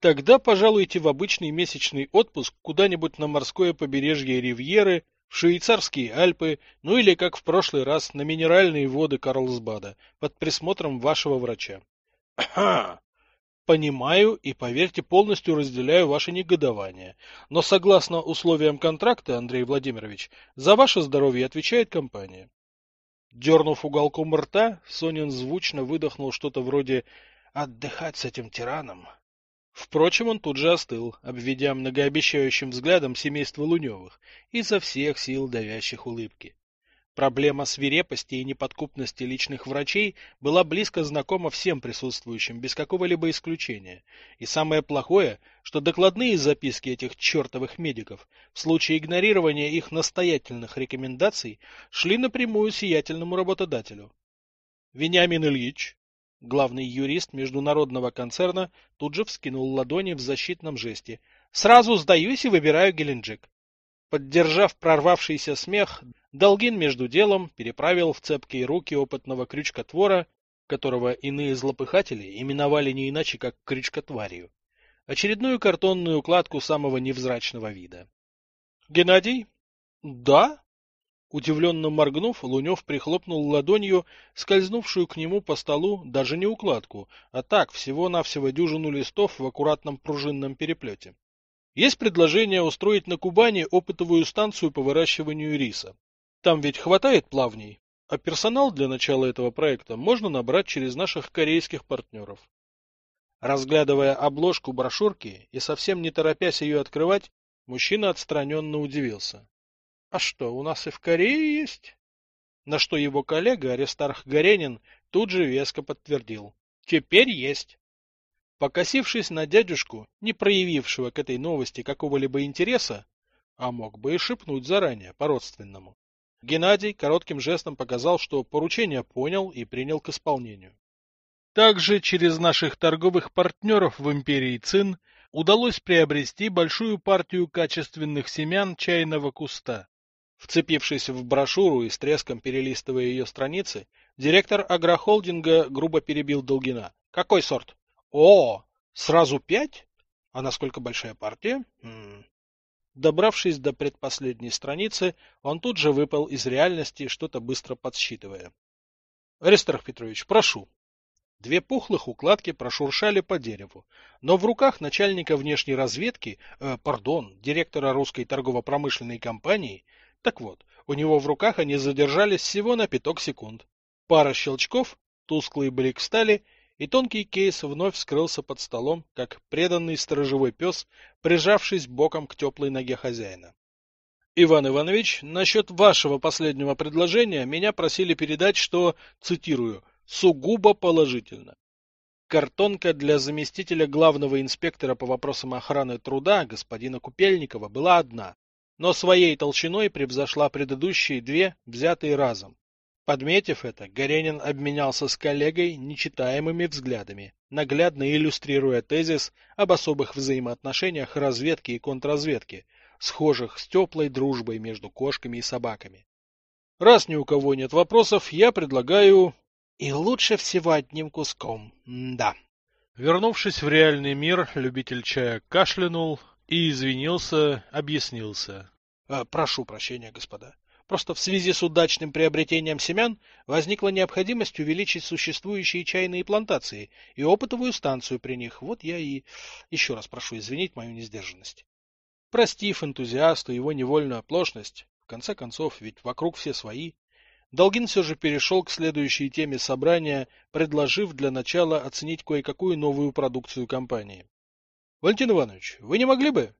Тогда пожалуйте в обычный месячный отпуск куда-нибудь на морское побережье Ривьеры в швейцарские Альпы, ну или, как в прошлый раз, на минеральные воды Карлсбада, под присмотром вашего врача. Ага. Понимаю и, поверьте, полностью разделяю ваше негодование. Но согласно условиям контракта, Андрей Владимирович, за ваше здоровье отвечает компания. Дернув уголком рта, Сонин звучно выдохнул что-то вроде отдыхать с этим тираном. Впрочем, он тут же остыл, обведя многообещающим взглядом семейство Луневых, изо всех сил давящих улыбки. Проблема свирепости и неподкупности личных врачей была близко знакома всем присутствующим, без какого-либо исключения. И самое плохое, что докладные записки этих чертовых медиков, в случае игнорирования их настоятельных рекомендаций, шли напрямую сиятельному работодателю. Вениамин Ильич, главный юрист международного концерна, тут же вскинул ладони в защитном жесте. «Сразу сдаюсь и выбираю Геленджик». Поддержав прорвавшийся смех, Долгин между делом переправил в цепкие руки опытного крючкотвора, которого иные злопыхатели именовали не иначе, как крючкотварью, очередную картонную укладку самого невзрачного вида. — Геннадий? — Да? Удивленно моргнув, Лунев прихлопнул ладонью скользнувшую к нему по столу даже не укладку, а так всего-навсего дюжину листов в аккуратном пружинном переплете. Есть предложение устроить на Кубани опытовую станцию по выращиванию риса. Там ведь хватает плавней, а персонал для начала этого проекта можно набрать через наших корейских партнеров. Разглядывая обложку брошюрки и совсем не торопясь ее открывать, мужчина отстраненно удивился. — А что, у нас и в Корее есть? На что его коллега Аристарх Горенин тут же веско подтвердил. — Теперь есть. Покосившись на дядюшку, не проявившего к этой новости какого-либо интереса, а мог бы и шепнуть заранее, по-родственному, Геннадий коротким жестом показал, что поручение понял и принял к исполнению. Также через наших торговых партнеров в империи Цин удалось приобрести большую партию качественных семян чайного куста. Вцепившись в брошюру и с треском перелистывая ее страницы, директор агрохолдинга грубо перебил Долгина. «Какой сорт?» О, сразу пять? А насколько большая партия? М -м. Добравшись до предпоследней страницы, он тут же выпал из реальности, что-то быстро подсчитывая. Аристарх Петрович, прошу. Две пухлых укладки прошуршали по дереву, но в руках начальника внешней разведки, э, пардон, директора русской торгово-промышленной компании, так вот, у него в руках они задержались всего на пяток секунд. Пара щелчков, тусклый блик стали, и тонкий кейс вновь скрылся под столом, как преданный сторожевой пес, прижавшись боком к теплой ноге хозяина. Иван Иванович, насчет вашего последнего предложения меня просили передать, что, цитирую, сугубо положительно. Картонка для заместителя главного инспектора по вопросам охраны труда господина Купельникова была одна, но своей толщиной превзошла предыдущие две, взятые разом. Подметив это, Горенин обменялся с коллегой нечитаемыми взглядами, наглядно иллюстрируя тезис об особых взаимоотношениях разведки и контрразведки, схожих с теплой дружбой между кошками и собаками. Раз ни у кого нет вопросов, я предлагаю... И лучше всего одним куском, да. Вернувшись в реальный мир, любитель чая кашлянул и извинился, объяснился. «Э, — Прошу прощения, господа. Просто в связи с удачным приобретением семян возникла необходимость увеличить существующие чайные плантации и опытовую станцию при них. Вот я и еще раз прошу извинить мою несдержанность. Простив энтузиасту его невольную оплошность, в конце концов, ведь вокруг все свои, Долгин все же перешел к следующей теме собрания, предложив для начала оценить кое-какую новую продукцию компании. — Валентин Иванович, вы не могли бы?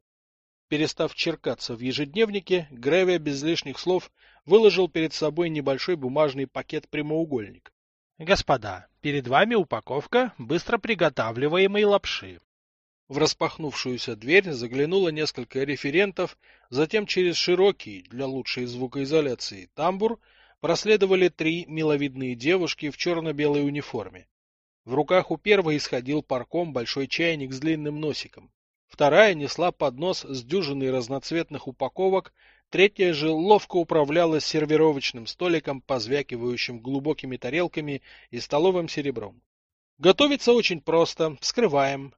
Перестав черкаться в ежедневнике, Гревия без лишних слов выложил перед собой небольшой бумажный пакет-прямоугольник. «Господа, перед вами упаковка быстро приготавливаемой лапши». В распахнувшуюся дверь заглянуло несколько референтов, затем через широкий, для лучшей звукоизоляции, тамбур проследовали три миловидные девушки в черно-белой униформе. В руках у первой исходил парком большой чайник с длинным носиком. Вторая несла поднос с дюжиной разноцветных упаковок, третья же ловко управляла сервировочным столиком, позвякивающим глубокими тарелками и столовым серебром. Готовится очень просто. Вскрываем.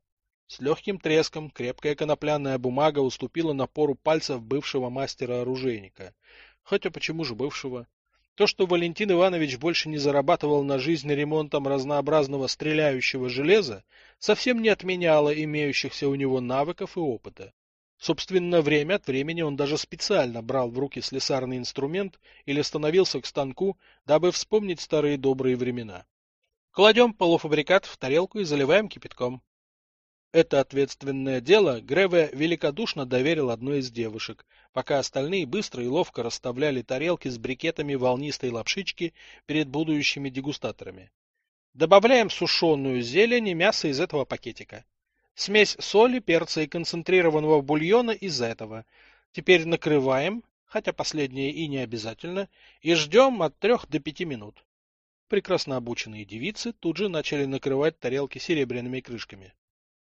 С легким треском крепкая конопляная бумага уступила напору пальцев бывшего мастера-оружейника. Хотя почему же бывшего? То, что Валентин Иванович больше не зарабатывал на жизнь ремонтом разнообразного стреляющего железа, совсем не отменяло имеющихся у него навыков и опыта. Собственно, время от времени он даже специально брал в руки слесарный инструмент или становился к станку, дабы вспомнить старые добрые времена. Кладем полуфабрикат в тарелку и заливаем кипятком. Это ответственное дело Греве великодушно доверил одной из девушек, пока остальные быстро и ловко расставляли тарелки с брикетами волнистой лапшички перед будущими дегустаторами. Добавляем сушеную зелень и мясо из этого пакетика. Смесь соли, перца и концентрированного бульона из этого. Теперь накрываем, хотя последнее и не обязательно, и ждем от трех до пяти минут. Прекрасно обученные девицы тут же начали накрывать тарелки серебряными крышками.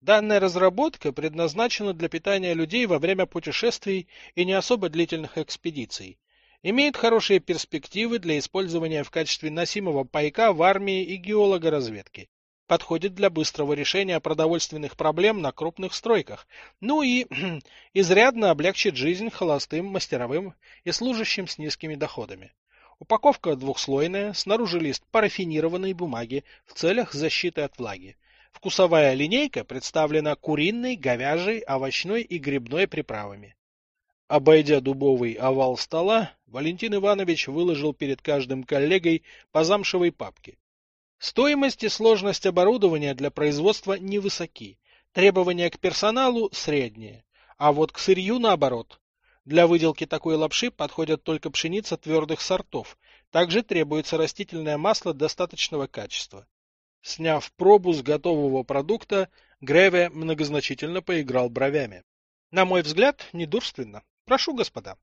Данная разработка предназначена для питания людей во время путешествий и не особо длительных экспедиций. Имеет хорошие перспективы для использования в качестве носимого пайка в армии и геологоразведке. Подходит для быстрого решения продовольственных проблем на крупных стройках. Ну и изрядно облегчит жизнь холостым, мастеровым и служащим с низкими доходами. Упаковка двухслойная, снаружи лист парафинированной бумаги в целях защиты от влаги. Вкусовая линейка представлена куриной, говяжьей, овощной и грибной приправами. Обойдя дубовый овал стола, Валентин Иванович выложил перед каждым коллегой по замшевой папке. Стоимость и сложность оборудования для производства невысоки, требования к персоналу средние, а вот к сырью наоборот. Для выделки такой лапши подходят только пшеница твердых сортов, также требуется растительное масло достаточного качества. Сняв пробу с готового продукта, Греве многозначительно поиграл бровями. На мой взгляд, недурственно. Прошу, господа.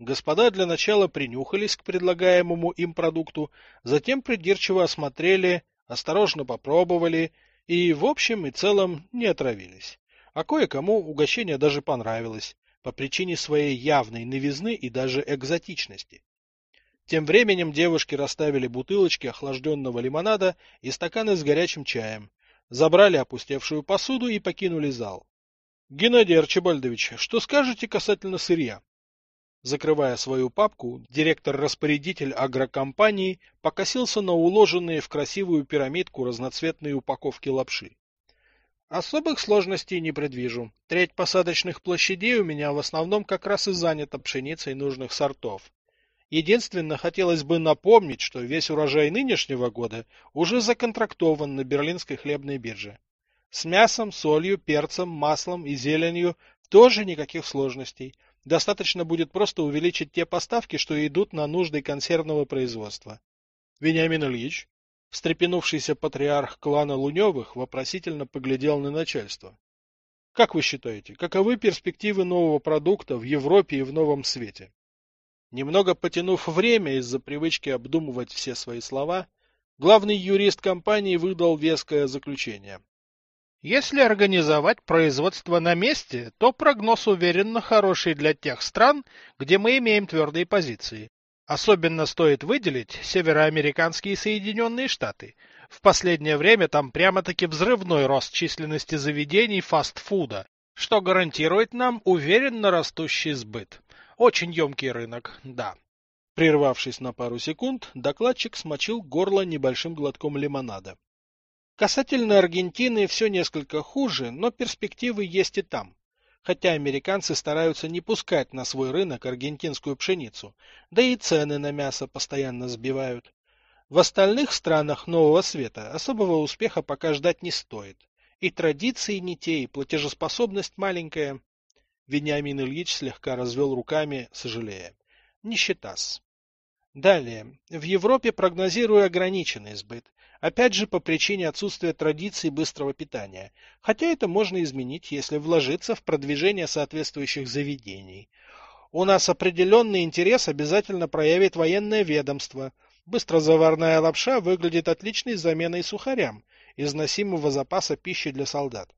Господа для начала принюхались к предлагаемому им продукту, затем придирчиво осмотрели, осторожно попробовали и, в общем и целом, не отравились. А кое-кому угощение даже понравилось, по причине своей явной новизны и даже экзотичности. Тем временем девушки расставили бутылочки охлажденного лимонада и стаканы с горячим чаем, забрали опустевшую посуду и покинули зал. — Геннадий Арчибальдович, что скажете касательно сырья? Закрывая свою папку, директор-распорядитель агрокомпании покосился на уложенные в красивую пирамидку разноцветные упаковки лапши. Особых сложностей не предвижу. Треть посадочных площадей у меня в основном как раз и занята пшеницей нужных сортов. Единственно, хотелось бы напомнить, что весь урожай нынешнего года уже законтрактован на берлинской хлебной бирже. С мясом, солью, перцем, маслом и зеленью тоже никаких сложностей. Достаточно будет просто увеличить те поставки, что идут на нужды консервного производства. Вениамин Ильич, встрепенувшийся патриарх клана Луневых, вопросительно поглядел на начальство. Как вы считаете, каковы перспективы нового продукта в Европе и в новом свете? Немного потянув время из-за привычки обдумывать все свои слова, главный юрист компании выдал веское заключение. Если организовать производство на месте, то прогноз уверенно хороший для тех стран, где мы имеем твердые позиции. Особенно стоит выделить североамериканские Соединенные Штаты. В последнее время там прямо-таки взрывной рост численности заведений фастфуда, что гарантирует нам уверенно растущий сбыт. Очень емкий рынок, да. Прервавшись на пару секунд, докладчик смочил горло небольшим глотком лимонада. Касательно Аргентины все несколько хуже, но перспективы есть и там. Хотя американцы стараются не пускать на свой рынок аргентинскую пшеницу, да и цены на мясо постоянно сбивают. В остальных странах Нового Света особого успеха пока ждать не стоит. И традиции не те, и платежеспособность маленькая. Вениамин Ильич слегка развел руками, сожалея. Нищета-с. Далее. В Европе прогнозирую ограниченный сбыт. Опять же, по причине отсутствия традиций быстрого питания. Хотя это можно изменить, если вложиться в продвижение соответствующих заведений. У нас определенный интерес обязательно проявит военное ведомство. Быстрозаварная лапша выглядит отличной заменой сухарям, износимого запаса пищи для солдат.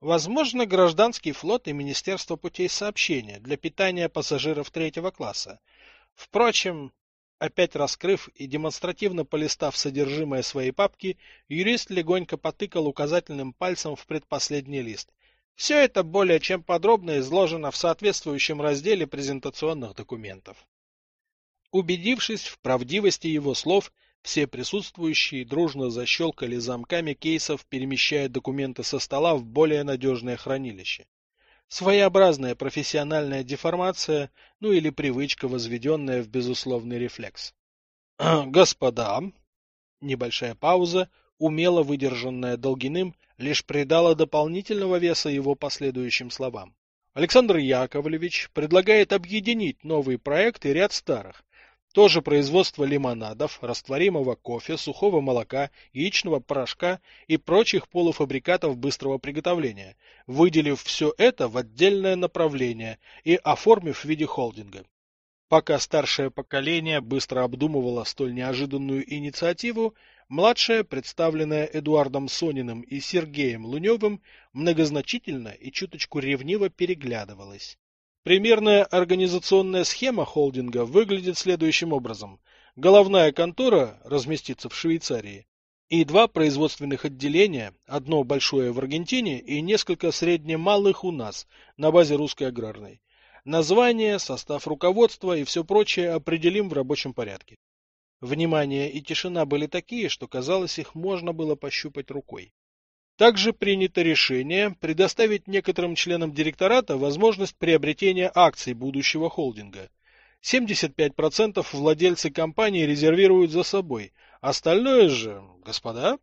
Возможно, гражданский флот и Министерство путей сообщения для питания пассажиров третьего класса. Впрочем, опять раскрыв и демонстративно полистав содержимое своей папки, юрист легонько потыкал указательным пальцем в предпоследний лист. Все это более чем подробно изложено в соответствующем разделе презентационных документов. Убедившись в правдивости его слов, все присутствующие дружно защелкали замками кейсов, перемещая документы со стола в более надежное хранилище. Своеобразная профессиональная деформация, ну или привычка, возведенная в безусловный рефлекс. «Господа!» Небольшая пауза, умело выдержанная Долгиным, лишь придала дополнительного веса его последующим словам. Александр Яковлевич предлагает объединить новый проект и ряд старых. Тоже производство лимонадов, растворимого кофе, сухого молока, яичного порошка и прочих полуфабрикатов быстрого приготовления, выделив все это в отдельное направление и оформив в виде холдинга. Пока старшее поколение быстро обдумывало столь неожиданную инициативу, младшее, представленное Эдуардом Сониным и Сергеем Луневым, многозначительно и чуточку ревниво переглядывалось. Примерная организационная схема холдинга выглядит следующим образом. Головная контора разместится в Швейцарии и два производственных отделения, одно большое в Аргентине и несколько средне-малых у нас, на базе русской аграрной. Название, состав руководства и все прочее определим в рабочем порядке. Внимание и тишина были такие, что казалось, их можно было пощупать рукой. Также принято решение предоставить некоторым членам директората возможность приобретения акций будущего холдинга. 75% владельцы компании резервируют за собой, остальное же, господа,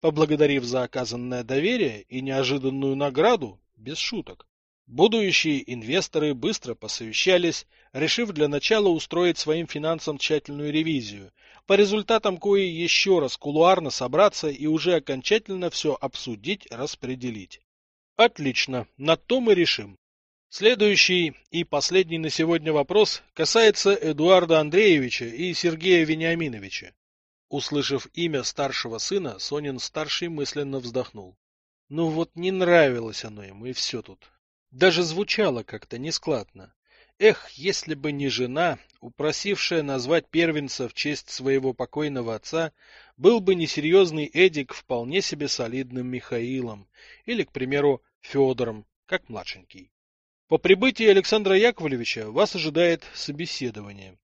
поблагодарив за оказанное доверие и неожиданную награду, без шуток, Будущие инвесторы быстро посовещались, решив для начала устроить своим финансам тщательную ревизию, по результатам кои еще раз кулуарно собраться и уже окончательно все обсудить, распределить. Отлично, на то мы решим. Следующий и последний на сегодня вопрос касается Эдуарда Андреевича и Сергея Вениаминовича. Услышав имя старшего сына, Сонин-старший мысленно вздохнул. Ну вот не нравилось оно ему, и все тут. Даже звучало как-то нескладно. Эх, если бы не жена, упросившая назвать первенца в честь своего покойного отца, был бы несерьезный Эдик вполне себе солидным Михаилом, или, к примеру, Федором, как младшенький. По прибытии Александра Яковлевича вас ожидает собеседование.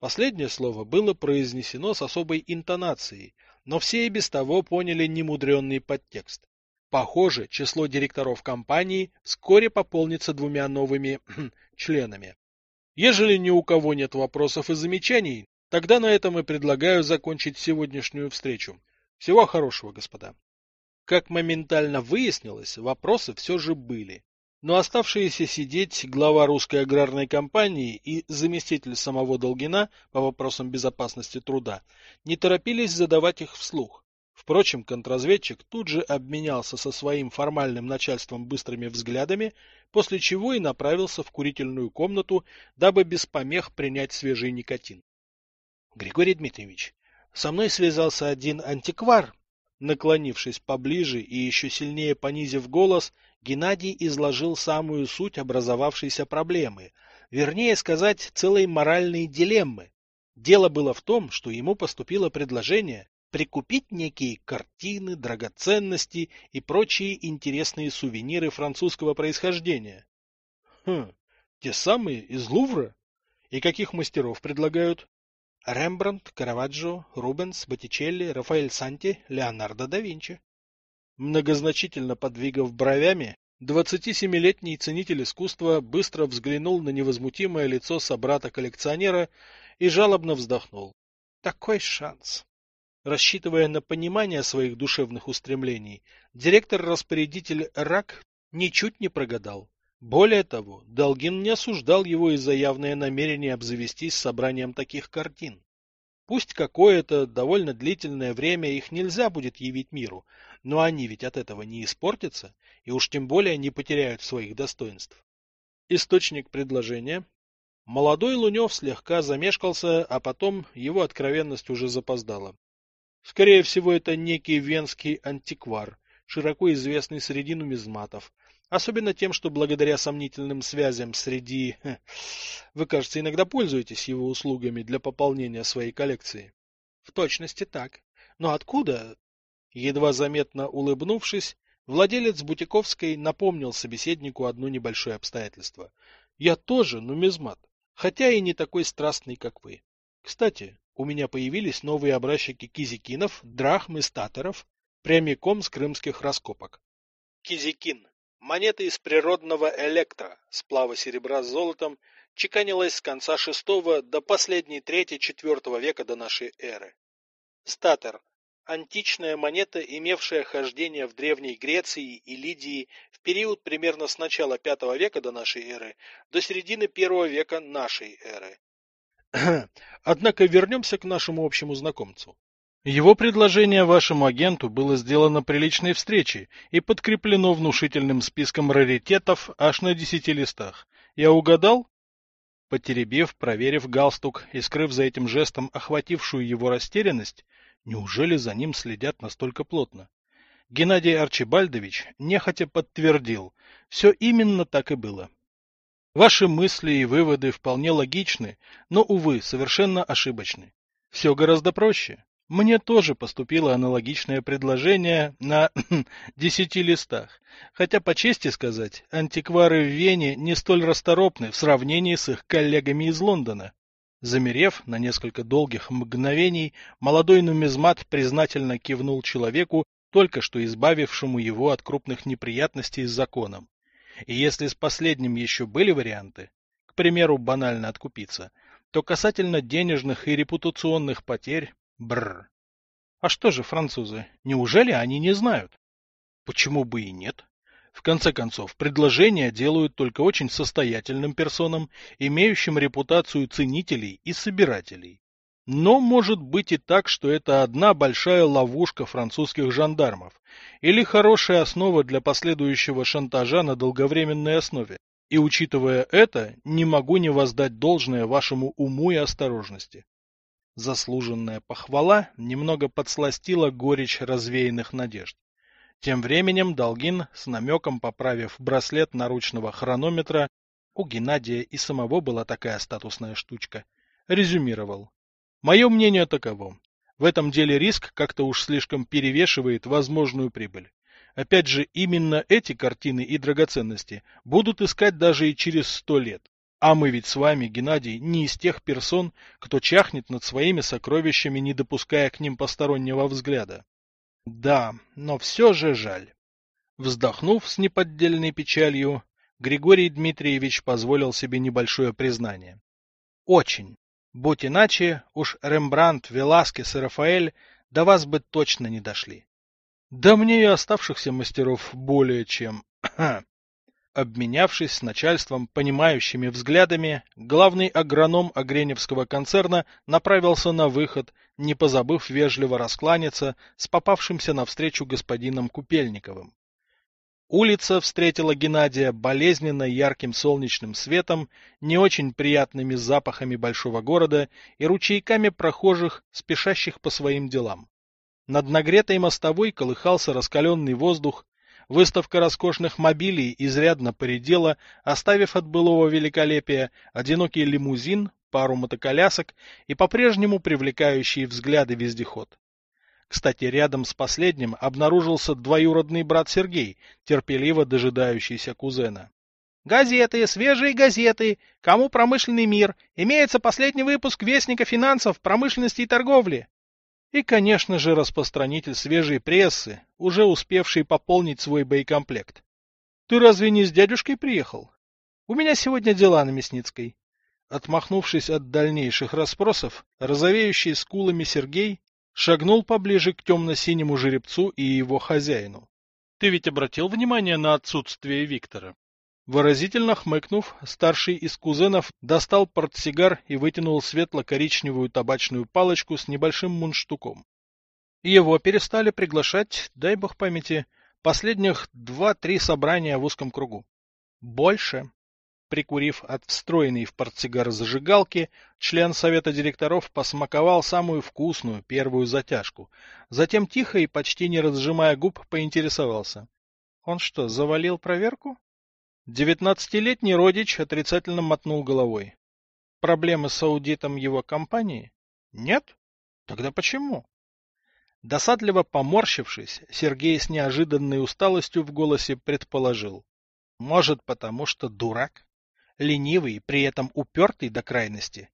Последнее слово было произнесено с особой интонацией, но все и без того поняли немудренный подтекст. Похоже, число директоров компании вскоре пополнится двумя новыми членами. Ежели ни у кого нет вопросов и замечаний, тогда на этом и предлагаю закончить сегодняшнюю встречу. Всего хорошего, господа. Как моментально выяснилось, вопросы все же были. Но оставшиеся сидеть глава русской аграрной компании и заместитель самого Долгина по вопросам безопасности труда не торопились задавать их вслух. Впрочем, контрразведчик тут же обменялся со своим формальным начальством быстрыми взглядами, после чего и направился в курительную комнату, дабы без помех принять свежий никотин. — Григорий Дмитриевич, со мной связался один антиквар. Наклонившись поближе и еще сильнее понизив голос, Геннадий изложил самую суть образовавшейся проблемы, вернее сказать, целой моральной дилеммы. Дело было в том, что ему поступило предложение прикупить некие картины, драгоценности и прочие интересные сувениры французского происхождения. Хм, те самые из Лувра? И каких мастеров предлагают? Рембрандт, Караваджо, Рубенс, Боттичелли, Рафаэль Санти, Леонардо да Винчи. Многозначительно подвигав бровями, 27-летний ценитель искусства быстро взглянул на невозмутимое лицо собрата-коллекционера и жалобно вздохнул. Такой шанс. Рассчитывая на понимание своих душевных устремлений, директор-распорядитель РАК ничуть не прогадал. Более того, Долгин не осуждал его из-за явное намерение обзавестись собранием таких картин. Пусть какое-то довольно длительное время их нельзя будет явить миру, но они ведь от этого не испортятся и уж тем более не потеряют своих достоинств. Источник предложения. Молодой Лунев слегка замешкался, а потом его откровенность уже запоздала. Скорее всего, это некий венский антиквар, широко известный среди нумизматов, особенно тем, что благодаря сомнительным связям среди... Вы, кажется, иногда пользуетесь его услугами для пополнения своей коллекции. В точности так. Но откуда? Едва заметно улыбнувшись, владелец Бутиковской напомнил собеседнику одно небольшое обстоятельство. Я тоже нумизмат, хотя и не такой страстный, как вы. Кстати, у меня появились новые образчики кизикинов, драхм и статоров, прямиком с крымских раскопок. Кизикин. Монета из природного электро, сплава серебра с золотом, чеканилась с конца шестого до последней трети четвертого века до нашей эры. Статер. Античная монета, имевшая хождение в Древней Греции и Лидии в период примерно с начала V века до нашей эры до середины I века нашей эры. Однако вернемся к нашему общему знакомцу. Его предложение вашему агенту было сделано при личной встрече и подкреплено внушительным списком раритетов аж на десяти листах. Я угадал? Потеребив, проверив галстук и скрыв за этим жестом охватившую его растерянность, неужели за ним следят настолько плотно? Геннадий Арчибальдович нехотя подтвердил, все именно так и было. Ваши мысли и выводы вполне логичны, но, увы, совершенно ошибочны. Все гораздо проще. Мне тоже поступило аналогичное предложение на десяти листах, хотя, по чести сказать, антиквары в Вене не столь расторопны в сравнении с их коллегами из Лондона. Замерев на несколько долгих мгновений, молодой нумизмат признательно кивнул человеку, только что избавившему его от крупных неприятностей с законом. И если с последним еще были варианты, к примеру, банально откупиться, то касательно денежных и репутационных потерь Бррр. А что же французы? Неужели они не знают? Почему бы и нет? В конце концов, предложения делают только очень состоятельным персонам, имеющим репутацию ценителей и собирателей. Но может быть и так, что это одна большая ловушка французских жандармов или хорошая основа для последующего шантажа на долговременной основе. И учитывая это, не могу не воздать должное вашему уму и осторожности. Заслуженная похвала немного подсластила горечь развеянных надежд. Тем временем Долгин, с намеком поправив браслет наручного хронометра, у Геннадия и самого была такая статусная штучка, резюмировал. Мое мнение таково. В этом деле риск как-то уж слишком перевешивает возможную прибыль. Опять же, именно эти картины и драгоценности будут искать даже и через сто лет. А мы ведь с вами, Геннадий, не из тех персон, кто чахнет над своими сокровищами, не допуская к ним постороннего взгляда. Да, но все же жаль. Вздохнув с неподдельной печалью, Григорий Дмитриевич позволил себе небольшое признание. Очень. Будь иначе, уж Рембрандт, Веласкес и Рафаэль до вас бы точно не дошли. Да мне и оставшихся мастеров более чем... Обменявшись с начальством понимающими взглядами, главный агроном Огреневского концерна направился на выход, не позабыв вежливо раскланяться с попавшимся навстречу господином Купельниковым. Улица встретила Геннадия болезненно ярким солнечным светом, не очень приятными запахами большого города и ручейками прохожих, спешащих по своим делам. Над нагретой мостовой колыхался раскаленный воздух, Выставка роскошных мобилей изрядно поредела, оставив от былого великолепия одинокий лимузин, пару мотоколясок и по-прежнему привлекающий взгляды вездеход. Кстати, рядом с последним обнаружился двоюродный брат Сергей, терпеливо дожидающийся кузена. Газеты, свежие газеты. Кому промышленный мир? Имеется последний выпуск Вестника финансов, промышленности и торговли. И, конечно же, распространитель свежей прессы, уже успевший пополнить свой боекомплект. Ты разве не с дядюшкой приехал? У меня сегодня дела на Мясницкой. Отмахнувшись от дальнейших расспросов, розовеющий скулами Сергей шагнул поближе к темно-синему жеребцу и его хозяину. Ты ведь обратил внимание на отсутствие Виктора? Выразительно хмыкнув, старший из кузенов достал портсигар и вытянул светло-коричневую табачную палочку с небольшим мундштуком. Его перестали приглашать, дай бог памяти, последних два-три собрания в узком кругу. Больше. Прикурив от встроенной в портсигар зажигалки, член совета директоров посмаковал самую вкусную первую затяжку, затем тихо и почти не разжимая губ поинтересовался. Он что, завалил проверку? Девятнадцатилетний родич отрицательно мотнул головой. Проблемы с аудитом его компании? Нет? Тогда почему? Досадливо поморщившись, Сергей с неожиданной усталостью в голосе предположил. Может, потому что дурак? Ленивый, при этом упертый до крайности?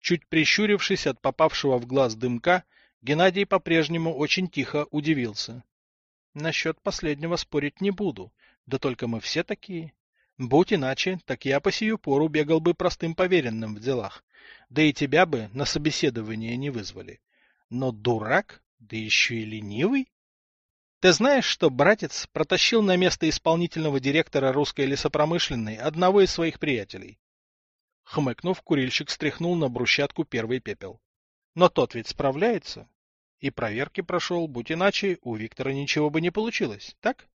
Чуть прищурившись от попавшего в глаз дымка, Геннадий по-прежнему очень тихо удивился. Насчет последнего спорить не буду. Да только мы все такие. Будь иначе, так я по сию пору бегал бы простым поверенным в делах. Да и тебя бы на собеседование не вызвали. Но дурак, да еще и ленивый. Ты знаешь, что братец протащил на место исполнительного директора русской лесопромышленной одного из своих приятелей? Хмыкнув, курильщик стряхнул на брусчатку первый пепел. Но тот ведь справляется. И проверки прошел, будь иначе, у Виктора ничего бы не получилось, так?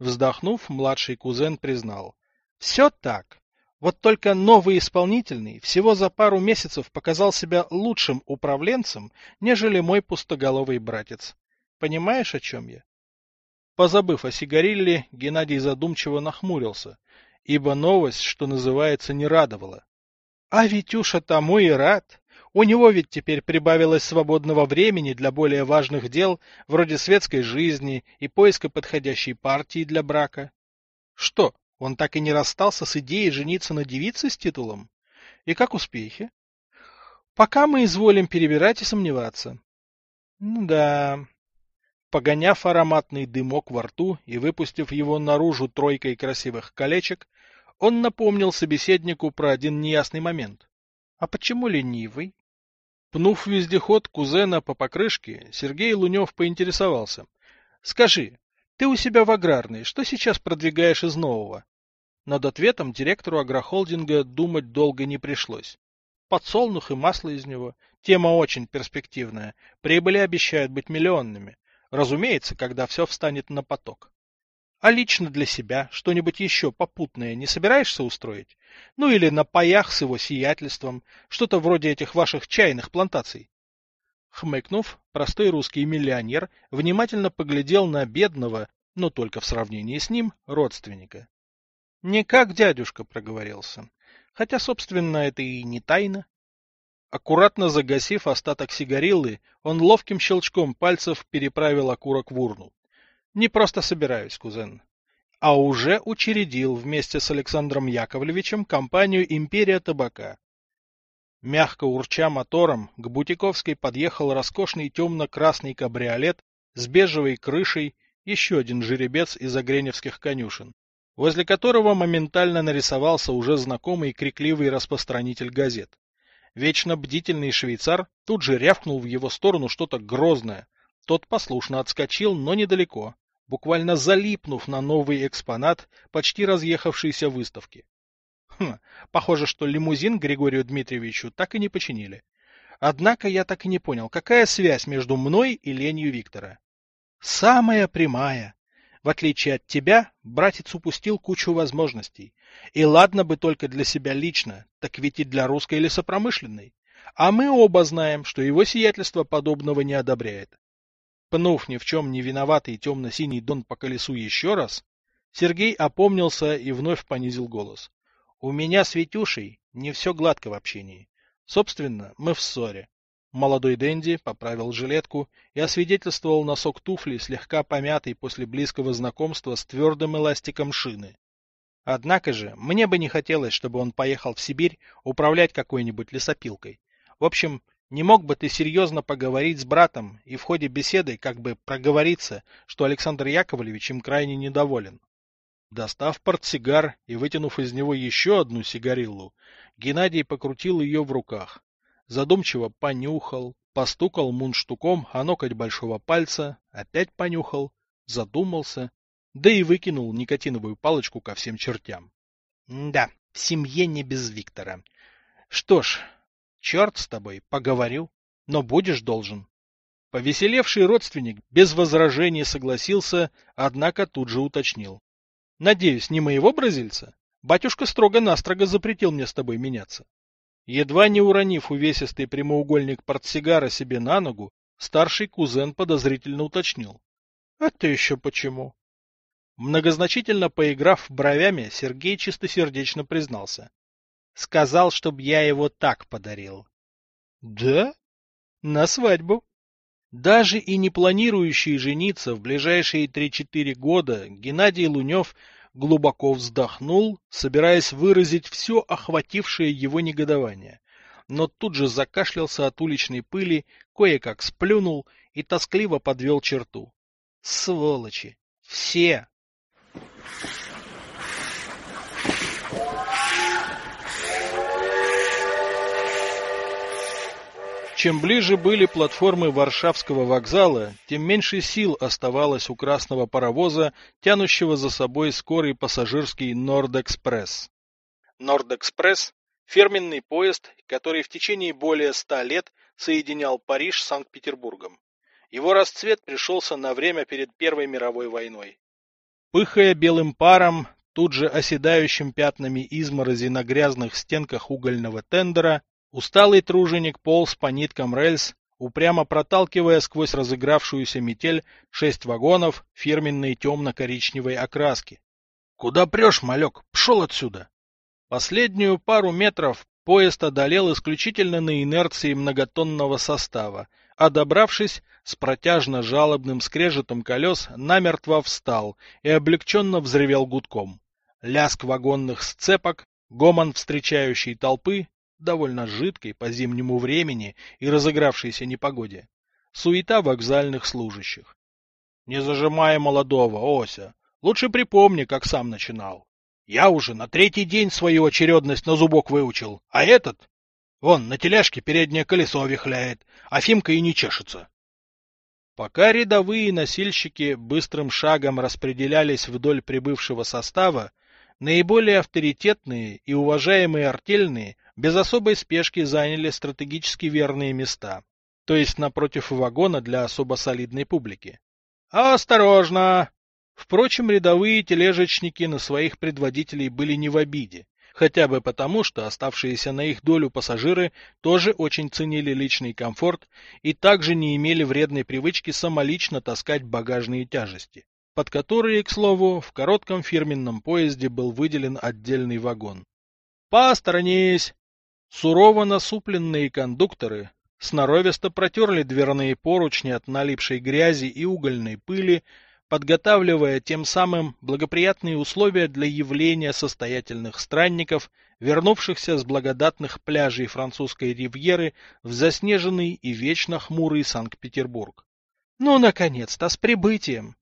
Вздохнув, младший кузен признал. Все так. Вот только новый исполнительный всего за пару месяцев показал себя лучшим управленцем, нежели мой пустоголовый братец. Понимаешь, о чем я? Позабыв о сигарилле, Геннадий задумчиво нахмурился, ибо новость, что называется, не радовала. А Витюша тому и рад. У него ведь теперь прибавилось свободного времени для более важных дел, вроде светской жизни и поиска подходящей партии для брака. Что, он так и не расстался с идеей жениться на девице с титулом? И как успехи? Пока мы изволим перебирать и сомневаться. Ну да. Погоняв ароматный дымок во рту и выпустив его наружу тройкой красивых колечек, он напомнил собеседнику про один неясный момент. А почему ленивый? Пнув вездеход кузена по покрышке, Сергей Лунев поинтересовался. — Скажи, ты у себя в аграрной, что сейчас продвигаешь из нового? Над ответом директору агрохолдинга думать долго не пришлось. Подсолнух и масло из него. Тема очень перспективная. Прибыли обещают быть миллионными. Разумеется, когда все встанет на поток. А лично для себя что-нибудь еще попутное не собираешься устроить? Ну или на паях с его сиятельством, что-то вроде этих ваших чайных плантаций? Хмыкнув, простой русский миллионер внимательно поглядел на бедного, но только в сравнении с ним, родственника. Не как дядюшка проговорился, хотя, собственно, это и не тайна. Аккуратно загасив остаток сигариллы, он ловким щелчком пальцев переправил окурок в урну. Не просто собираюсь, кузен. А уже учредил вместе с Александром Яковлевичем компанию «Империя табака». Мягко урча мотором, к Бутиковской подъехал роскошный темно-красный кабриолет с бежевой крышей, еще один жеребец из огреневских конюшен, возле которого моментально нарисовался уже знакомый крикливый распространитель газет. Вечно бдительный швейцар тут же рявкнул в его сторону что-то грозное. Тот послушно отскочил, но недалеко, буквально залипнув на новый экспонат почти разъехавшейся выставки. Хм, похоже, что лимузин Григорию Дмитриевичу так и не починили. Однако я так и не понял, какая связь между мной и ленью Виктора. Самая прямая. В отличие от тебя, братец упустил кучу возможностей. И ладно бы только для себя лично, так ведь и для русской лесопромышленной. А мы оба знаем, что его сиятельство подобного не одобряет. Пнув ни в чем не виноватый темно-синий дон по колесу еще раз, Сергей опомнился и вновь понизил голос. У меня с Витюшей не все гладко в общении. Собственно, мы в ссоре. Молодой Дэнди поправил жилетку и освидетельствовал носок туфли, слегка помятый после близкого знакомства с твердым эластиком шины. Однако же, мне бы не хотелось, чтобы он поехал в Сибирь управлять какой-нибудь лесопилкой. В общем, не мог бы ты серьезно поговорить с братом и в ходе беседы как бы проговориться, что Александр Яковлевич им крайне недоволен? Достав портсигар и вытянув из него еще одну сигариллу, Геннадий покрутил ее в руках. Задумчиво понюхал, постукал мундштуком о ноготь большого пальца, опять понюхал, задумался, да и выкинул никотиновую палочку ко всем чертям. Да, в семье не без Виктора. Что ж, Черт с тобой, поговорю, но будешь должен. Повеселевший родственник без возражений согласился, однако тут же уточнил. Надеюсь, не моего бразильца? Батюшка строго-настрого запретил мне с тобой меняться. Едва не уронив увесистый прямоугольник портсигара себе на ногу, старший кузен подозрительно уточнил. — Это еще почему? Многозначительно поиграв бровями, Сергей чистосердечно признался. Сказал, чтоб я его так подарил. Да? На свадьбу. Даже и не планирующий жениться в ближайшие 3-4 года, Геннадий Лунев глубоко вздохнул, собираясь выразить все охватившее его негодование, но тут же закашлялся от уличной пыли, кое-как сплюнул и тоскливо подвел черту. Сволочи! Все! Чем ближе были платформы Варшавского вокзала, тем меньше сил оставалось у красного паровоза, тянущего за собой скорый пассажирский Норд-экспресс. Норд-экспресс – фирменный поезд, который в течение более ста лет соединял Париж с Санкт-Петербургом. Его расцвет пришелся на время перед Первой мировой войной. Пыхая белым паром, тут же оседающим пятнами изморози на грязных стенках угольного тендера, Усталый труженик полз по ниткам рельс, упрямо проталкивая сквозь разыгравшуюся метель шесть вагонов фирменной темно-коричневой окраски. — Куда прешь, малек? Пшел отсюда! Последнюю пару метров поезд одолел исключительно на инерции многотонного состава, а добравшись, с протяжно-жалобным скрежетом колес намертво встал и облегченно взревел гудком. Лязг вагонных сцепок, гомон встречающей толпы довольно жидкой по зимнему времени и разыгравшейся непогоде, суета вокзальных служащих. Не зажимай молодого, Ося. Лучше припомни, как сам начинал. Я уже на третий день свою очередность на зубок выучил, а этот... Вон, на теляшке переднее колесо вихляет, а Фимка и не чешется. Пока рядовые носильщики быстрым шагом распределялись вдоль прибывшего состава, наиболее авторитетные и уважаемые артельные без особой спешки заняли стратегически верные места, то есть напротив вагона для особо солидной публики. «Осторожно!» Впрочем, рядовые тележечники на своих предводителей были не в обиде, хотя бы потому, что оставшиеся на их долю пассажиры тоже очень ценили личный комфорт и также не имели вредной привычки самолично таскать багажные тяжести, под которые, к слову, в коротком фирменном поезде был выделен отдельный вагон. «Посторонись!» Сурово насупленные кондукторы сноровисто протерли дверные поручни от налипшей грязи и угольной пыли, подготавливая тем самым благоприятные условия для явления состоятельных странников, вернувшихся с благодатных пляжей французской ривьеры в заснеженный и вечно хмурый Санкт-Петербург. Ну, наконец-то, с прибытием!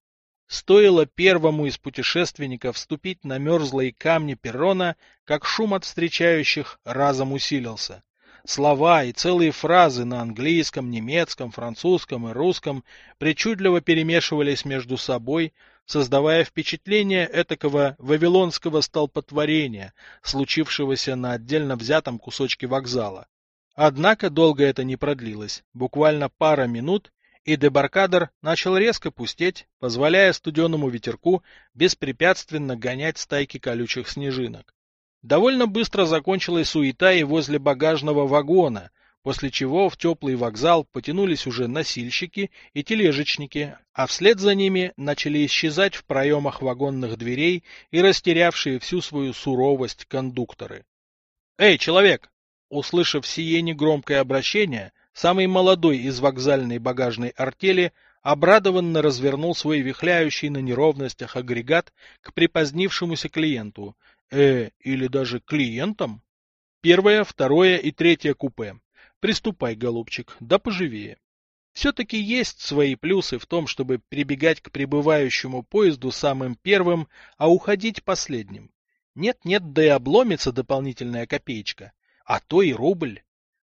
Стоило первому из путешественников вступить на мерзлые камни перрона, как шум от встречающих разом усилился. Слова и целые фразы на английском, немецком, французском и русском причудливо перемешивались между собой, создавая впечатление этакого вавилонского столпотворения, случившегося на отдельно взятом кусочке вокзала. Однако долго это не продлилось, буквально пара минут, и дебаркадер начал резко пустеть, позволяя студеному ветерку беспрепятственно гонять стайки колючих снежинок. Довольно быстро закончилась суета и возле багажного вагона, после чего в теплый вокзал потянулись уже носильщики и тележечники, а вслед за ними начали исчезать в проемах вагонных дверей и растерявшие всю свою суровость кондукторы. «Эй, человек!» Услышав сие негромкое обращение, Самый молодой из вокзальной багажной артели обрадованно развернул свой вихляющий на неровностях агрегат к припозднившемуся клиенту, э, или даже клиентам. Первое, второе и третье купе. Приступай, голубчик, да поживее. Все-таки есть свои плюсы в том, чтобы прибегать к прибывающему поезду самым первым, а уходить последним. Нет-нет, да и обломится дополнительная копеечка, а то и рубль.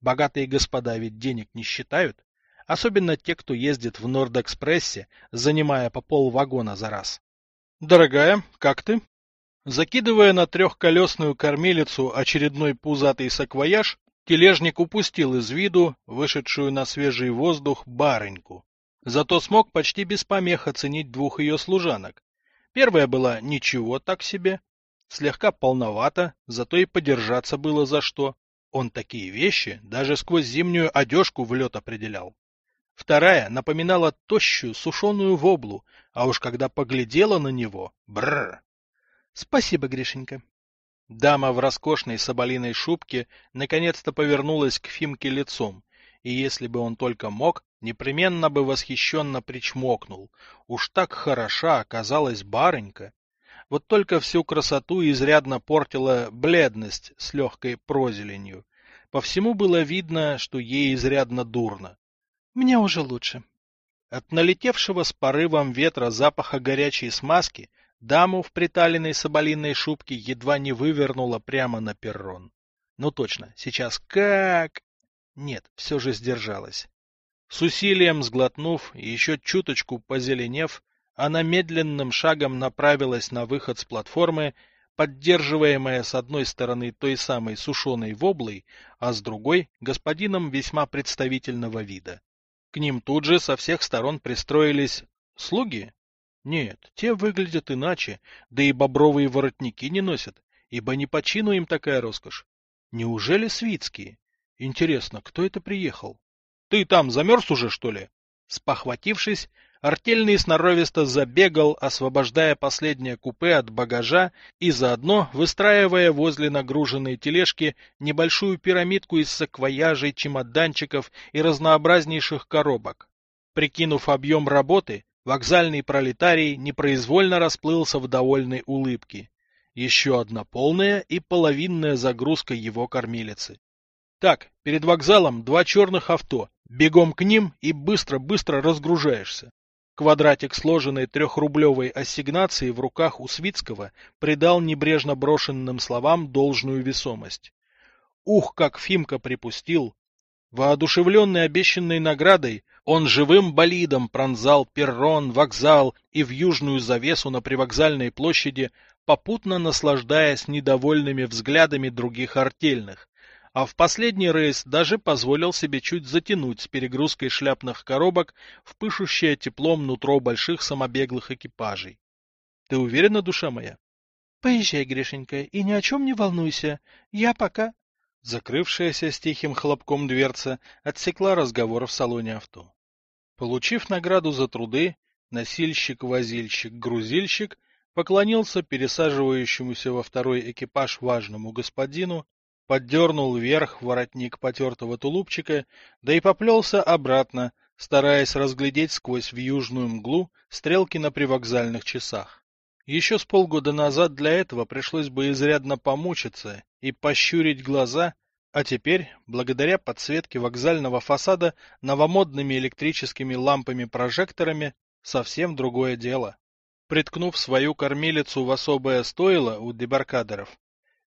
Богатые господа ведь денег не считают, особенно те, кто ездит в Норд-экспрессе, занимая по пол вагона за раз. Дорогая, как ты? Закидывая на трехколесную кормилицу очередной пузатый саквояж, тележник упустил из виду вышедшую на свежий воздух барыньку. Зато смог почти без помех оценить двух ее служанок. Первая была ничего так себе, слегка полновата, зато и подержаться было за что. Он такие вещи даже сквозь зимнюю одежку в лед определял. Вторая напоминала тощую сушеную воблу, а уж когда поглядела на него, бррр. Спасибо, Гришенька. Дама в роскошной соболиной шубке наконец-то повернулась к Фимке лицом, и если бы он только мог, непременно бы восхищенно причмокнул. Уж так хороша оказалась барынька. Вот только всю красоту изрядно портила бледность с легкой прозеленью. По всему было видно, что ей изрядно дурно. Мне уже лучше. От налетевшего с порывом ветра запаха горячей смазки даму в приталенной соболиной шубке едва не вывернула прямо на перрон. Ну точно, сейчас как... Нет, все же сдержалась. С усилием сглотнув и еще чуточку позеленев, она медленным шагом направилась на выход с платформы, поддерживаемая с одной стороны той самой сушеной воблой, а с другой — господином весьма представительного вида. К ним тут же со всех сторон пристроились слуги. Нет, те выглядят иначе, да и бобровые воротники не носят, ибо не по чину им такая роскошь. Неужели свитские? Интересно, кто это приехал? Ты там замерз уже, что ли? Спохватившись, артельный сноровисто забегал, освобождая последнее купе от багажа и заодно выстраивая возле нагруженной тележки небольшую пирамидку из саквояжей, чемоданчиков и разнообразнейших коробок. Прикинув объем работы, вокзальный пролетарий непроизвольно расплылся в довольной улыбке. Еще одна полная и половинная загрузка его кормилицы. Так, перед вокзалом два черных авто. Бегом к ним и быстро-быстро разгружаешься. Квадратик сложенной трехрублевой ассигнации в руках у Свицкого придал небрежно брошенным словам должную весомость. Ух, как Фимка припустил! Воодушевленный обещанной наградой, он живым болидом пронзал перрон, вокзал и в южную завесу на привокзальной площади, попутно наслаждаясь недовольными взглядами других артельных, а в последний рейс даже позволил себе чуть затянуть с перегрузкой шляпных коробок в пышущее теплом нутро больших самобеглых экипажей. Ты уверена, душа моя? Поезжай, Гришенька, и ни о чем не волнуйся. Я пока... Закрывшаяся с тихим хлопком дверца отсекла разговор в салоне авто. Получив награду за труды, носильщик-возильщик-грузильщик поклонился пересаживающемуся во второй экипаж важному господину, поддернул вверх воротник потертого тулупчика, да и поплелся обратно, стараясь разглядеть сквозь вьюжную мглу стрелки на привокзальных часах. Еще с полгода назад для этого пришлось бы изрядно помучиться и пощурить глаза, а теперь, благодаря подсветке вокзального фасада новомодными электрическими лампами-прожекторами, совсем другое дело. Приткнув свою кормилицу в особое стойло у дебаркадеров,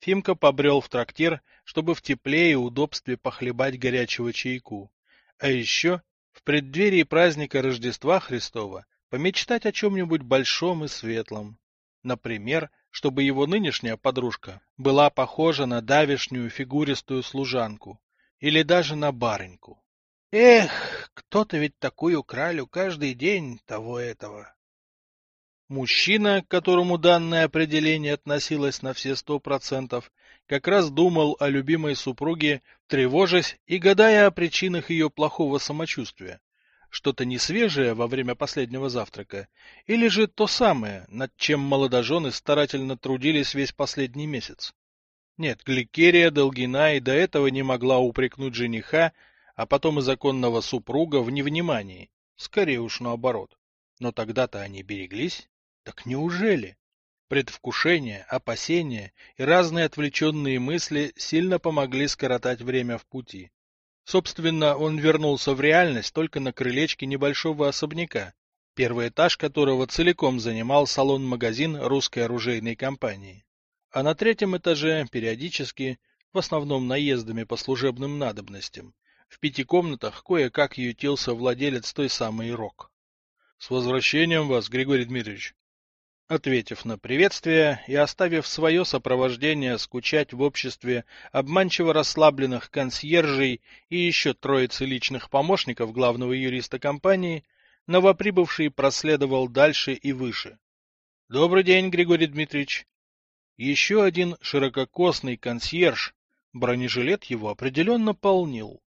Фимка побрел в трактир, чтобы в тепле и удобстве похлебать горячего чайку. А еще в преддверии праздника Рождества Христова помечтать о чем-нибудь большом и светлом. Например, чтобы его нынешняя подружка была похожа на давешнюю фигуристую служанку или даже на барыньку. Эх, кто-то ведь такую кралю каждый день того этого. Мужчина, к которому данное определение относилось на все сто процентов, как раз думал о любимой супруге, тревожась и гадая о причинах ее плохого самочувствия. Что-то несвежее во время последнего завтрака, или же то самое, над чем молодожены старательно трудились весь последний месяц. Нет, Гликерия Долгина и до этого не могла упрекнуть жениха, а потом и законного супруга в невнимании, скорее уж наоборот. Но тогда-то они береглись. Так неужели? Предвкушение, опасения и разные отвлеченные мысли сильно помогли скоротать время в пути. Собственно, он вернулся в реальность только на крылечке небольшого особняка, первый этаж которого целиком занимал салон-магазин русской оружейной компании. А на третьем этаже периодически, в основном наездами по служебным надобностям, в пяти комнатах кое-как ютился владелец той самой РОК. — С возвращением вас, Григорий Дмитриевич! Ответив на приветствие и оставив свое сопровождение скучать в обществе обманчиво расслабленных консьержей и еще троицы личных помощников главного юриста компании, новоприбывший проследовал дальше и выше. — Добрый день, Григорий Дмитриевич. Еще один ширококосный консьерж, бронежилет его определенно полнил.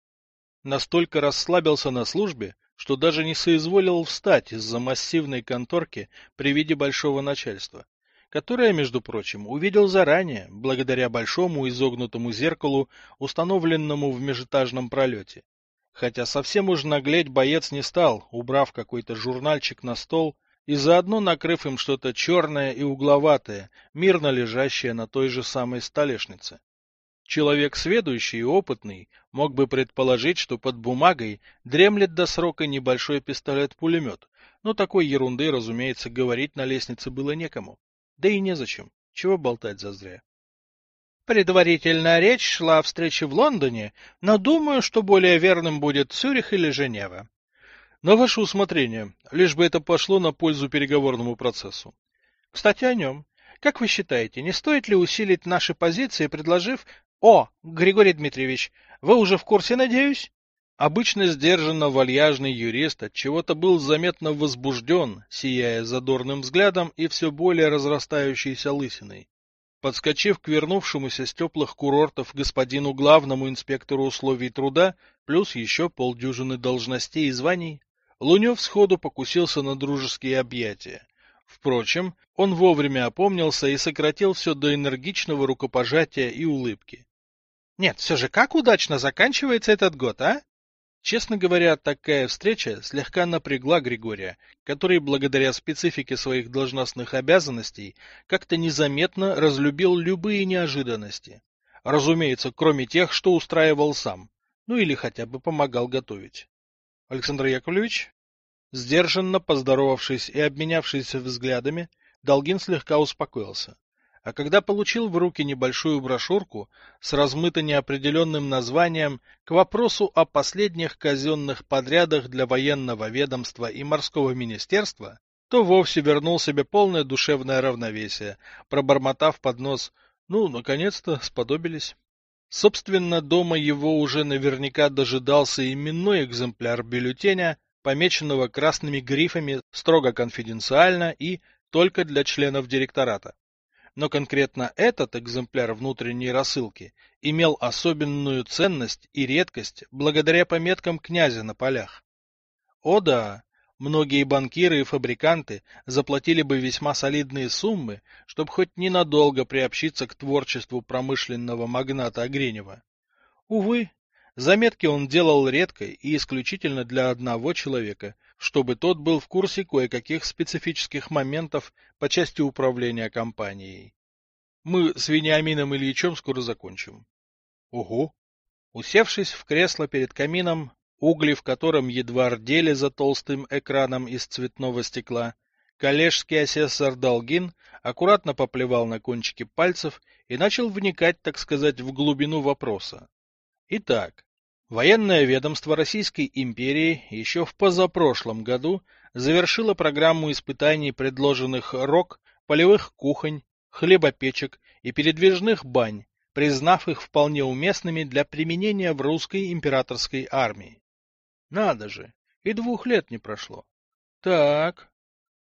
Настолько расслабился на службе, что даже не соизволил встать из-за массивной конторки при виде большого начальства, которое, между прочим, увидел заранее, благодаря большому изогнутому зеркалу, установленному в межэтажном пролете. Хотя совсем уж наглеть боец не стал, убрав какой-то журнальчик на стол и заодно накрыв им что-то черное и угловатое, мирно лежащее на той же самой столешнице. Человек сведущий и опытный мог бы предположить, что под бумагой дремлет до срока небольшой пистолет-пулемет, но такой ерунды, разумеется, говорить на лестнице было некому. Да и незачем. Чего болтать зазря. Предварительная речь шла о встрече в Лондоне, но думаю, что более верным будет Цюрих или Женева. На ваше усмотрение, лишь бы это пошло на пользу переговорному процессу. Кстати, о нем. Как вы считаете, не стоит ли усилить наши позиции, предложив... О, Григорий Дмитриевич, вы уже в курсе, надеюсь? Обычно сдержанно вальяжный юрист от чего-то был заметно возбужден, сияя задорным взглядом и все более разрастающейся лысиной. Подскочив к вернувшемуся с теплых курортов господину главному инспектору условий труда, плюс еще полдюжины должностей и званий, Лунев сходу покусился на дружеские объятия. Впрочем, он вовремя опомнился и сократил все до энергичного рукопожатия и улыбки. — Нет, все же как удачно заканчивается этот год, а? Честно говоря, такая встреча слегка напрягла Григория, который благодаря специфике своих должностных обязанностей как-то незаметно разлюбил любые неожиданности. Разумеется, кроме тех, что устраивал сам, ну или хотя бы помогал готовить. Александр Яковлевич? Сдержанно поздоровавшись и обменявшись взглядами, Долгин слегка успокоился а когда получил в руки небольшую брошюрку с размыто неопределенным названием к вопросу о последних казенных подрядах для военного ведомства и морского министерства, то вовсе вернул себе полное душевное равновесие, пробормотав под нос «Ну, наконец-то, сподобились». Собственно, дома его уже наверняка дожидался именной экземпляр бюллетеня, помеченного красными грифами строго конфиденциально и только для членов директората но конкретно этот экземпляр внутренней рассылки имел особенную ценность и редкость благодаря пометкам князя на полях. О да, многие банкиры и фабриканты заплатили бы весьма солидные суммы, чтобы хоть ненадолго приобщиться к творчеству промышленного магната Огренева. Увы, заметки он делал редко и исключительно для одного человека, чтобы тот был в курсе кое-каких специфических моментов по части управления компанией. Мы с Вениамином Ильичем скоро закончим. Ого! Усевшись в кресло перед камином, угли в котором едва рдели за толстым экраном из цветного стекла, коллежский асессор Долгин аккуратно поплевал на кончики пальцев и начал вникать, так сказать, в глубину вопроса. Итак, Военное ведомство Российской империи еще в позапрошлом году завершило программу испытаний предложенных РОК, полевых кухонь, хлебопечек и передвижных бань, признав их вполне уместными для применения в русской императорской армии. Надо же, и двух лет не прошло. Так,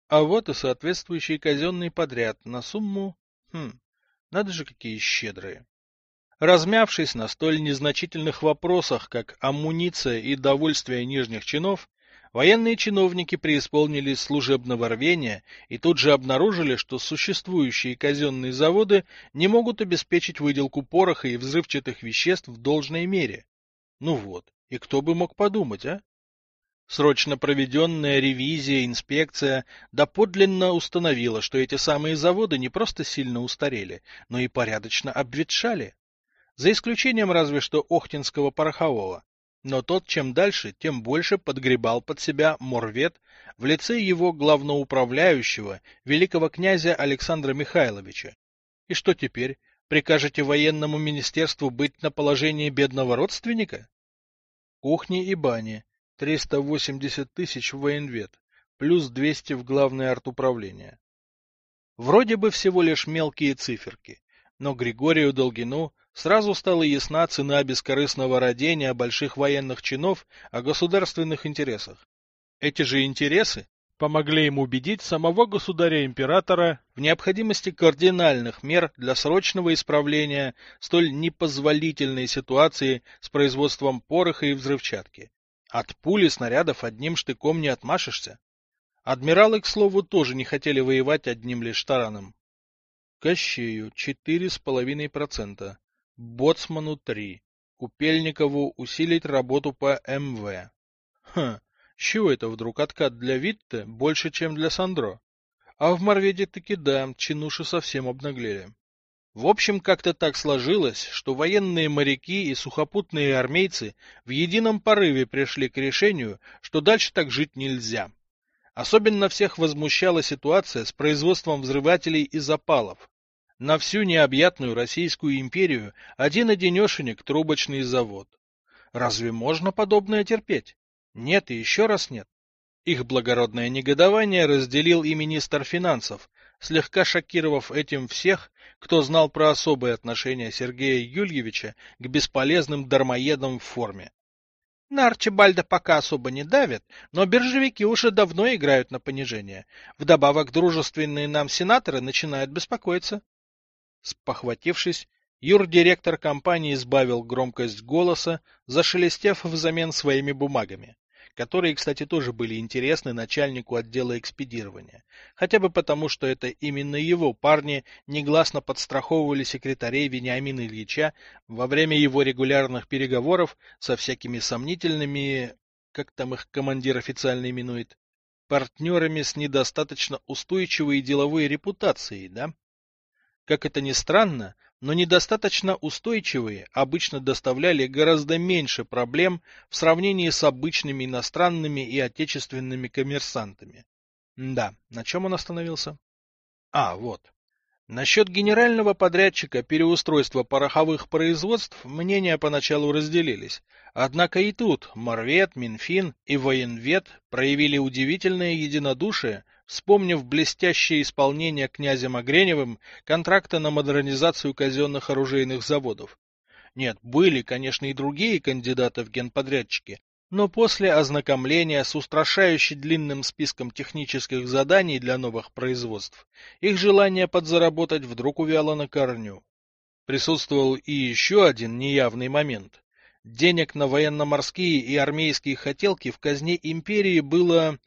а вот и соответствующий казенный подряд на сумму... Хм, надо же, какие щедрые. Размявшись на столь незначительных вопросах, как амуниция и довольствие нижних чинов, военные чиновники преисполнились служебного рвения и тут же обнаружили, что существующие казенные заводы не могут обеспечить выделку пороха и взрывчатых веществ в должной мере. Ну вот, и кто бы мог подумать, а? Срочно проведенная ревизия, инспекция доподлинно установила, что эти самые заводы не просто сильно устарели, но и порядочно обветшали за исключением разве что Охтинского порохового. Но тот, чем дальше, тем больше подгребал под себя морвет в лице его главноуправляющего, великого князя Александра Михайловича. И что теперь? Прикажете военному министерству быть на положении бедного родственника? Кухни и бани. 380 тысяч в военвет, плюс 200 в главное артуправление. Вроде бы всего лишь мелкие циферки, но Григорию Долгину сразу стала ясна цена бескорыстного родения больших военных чинов о государственных интересах. Эти же интересы помогли ему убедить самого государя-императора в необходимости кардинальных мер для срочного исправления столь непозволительной ситуации с производством пороха и взрывчатки. От пули снарядов одним штыком не отмашешься. Адмиралы, к слову, тоже не хотели воевать одним лишь тараном. Кощею четыре с половиной процента. Боцману 3. Купельникову усилить работу по МВ. Хм, с чего это вдруг откат для Витте больше, чем для Сандро? А в Морведе таки да, чинуши совсем обнаглели. В общем, как-то так сложилось, что военные моряки и сухопутные армейцы в едином порыве пришли к решению, что дальше так жить нельзя. Особенно всех возмущала ситуация с производством взрывателей и запалов. На всю необъятную Российскую империю один-одинешенек трубочный завод. Разве можно подобное терпеть? Нет и еще раз нет. Их благородное негодование разделил и министр финансов, слегка шокировав этим всех, кто знал про особые отношения Сергея Юльевича к бесполезным дармоедам в форме. На Арчибальда пока особо не давят, но биржевики уже давно играют на понижение. Вдобавок дружественные нам сенаторы начинают беспокоиться. Спохватившись, юрдиректор компании сбавил громкость голоса, зашелестев взамен своими бумагами которые, кстати, тоже были интересны начальнику отдела экспедирования, хотя бы потому, что это именно его парни негласно подстраховывали секретарей Вениамина Ильича во время его регулярных переговоров со всякими сомнительными, как там их командир официально именует, партнерами с недостаточно устойчивой деловой репутацией, да? Как это ни странно, но недостаточно устойчивые обычно доставляли гораздо меньше проблем в сравнении с обычными иностранными и отечественными коммерсантами. Да, на чем он остановился? А, вот. Насчет генерального подрядчика переустройства пороховых производств мнения поначалу разделились. Однако и тут Морвет, Минфин и Военвет проявили удивительное единодушие, вспомнив блестящее исполнение князем Огреневым контракта на модернизацию казенных оружейных заводов. Нет, были, конечно, и другие кандидаты в генподрядчики, но после ознакомления с устрашающе длинным списком технических заданий для новых производств, их желание подзаработать вдруг увяло на корню. Присутствовал и еще один неявный момент. Денег на военно-морские и армейские хотелки в казне империи было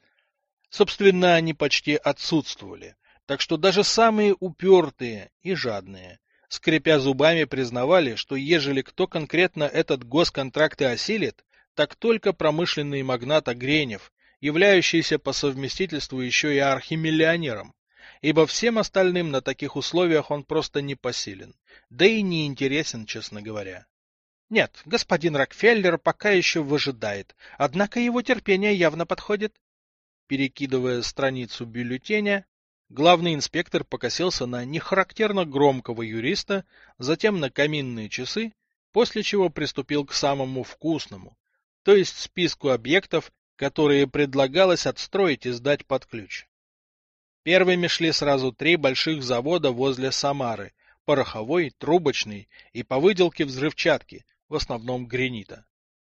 Собственно, они почти отсутствовали, так что даже самые упертые и жадные, скрипя зубами, признавали, что ежели кто конкретно этот госконтракт и осилит, так только промышленный магнат Огренев, являющийся по совместительству еще и архимиллионером, ибо всем остальным на таких условиях он просто не посилен, да и не интересен, честно говоря. Нет, господин Рокфеллер пока еще выжидает, однако его терпение явно подходит. Перекидывая страницу бюллетеня, главный инспектор покосился на нехарактерно громкого юриста, затем на каминные часы, после чего приступил к самому вкусному, то есть списку объектов, которые предлагалось отстроить и сдать под ключ. Первыми шли сразу три больших завода возле Самары – пороховой, трубочный и по выделке взрывчатки, в основном гранита.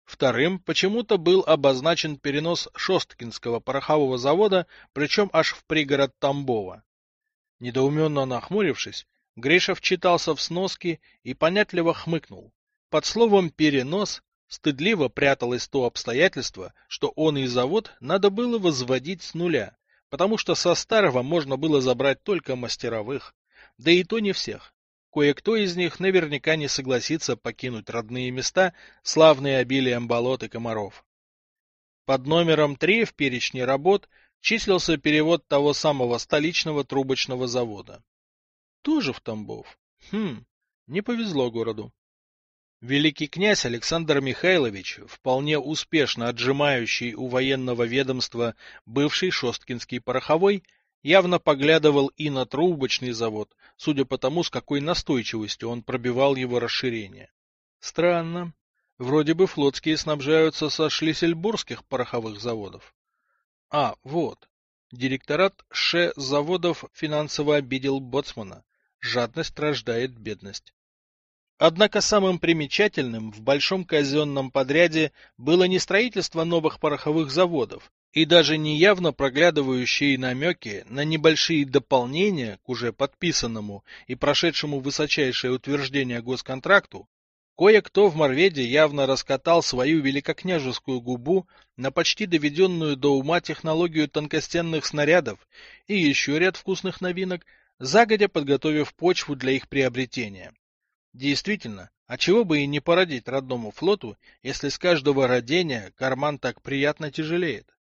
Вторым почему-то был обозначен перенос Шосткинского порохового завода, причем аж в пригород Тамбова. Недоуменно нахмурившись, Гришев читался в сноске и понятливо хмыкнул. Под словом «перенос» стыдливо пряталось то обстоятельство, что он и завод надо было возводить с нуля, потому что со старого можно было забрать только мастеровых, да и то не всех. Кое-кто из них наверняка не согласится покинуть родные места, славные обилием болот и комаров. Под номером 3 в перечне работ числился перевод того самого столичного трубочного завода. Тоже в Тамбов. Хм, не повезло городу. Великий князь Александр Михайлович, вполне успешно отжимающий у военного ведомства бывший Шосткинский пороховой, явно поглядывал и на трубочный завод, судя по тому, с какой настойчивостью он пробивал его расширение. Странно. Вроде бы флотские снабжаются со шлиссельбургских пороховых заводов. А, вот. Директорат ШЭ заводов финансово обидел боцмана. Жадность рождает бедность. Однако самым примечательным в большом казенном подряде было не строительство новых пороховых заводов, и даже неявно проглядывающие намеки на небольшие дополнения к уже подписанному и прошедшему высочайшее утверждение госконтракту, кое-кто в Морведе явно раскатал свою великокняжескую губу на почти доведенную до ума технологию тонкостенных снарядов и еще ряд вкусных новинок, загодя подготовив почву для их приобретения. Действительно, а чего бы и не породить родному флоту, если с каждого родения карман так приятно тяжелеет?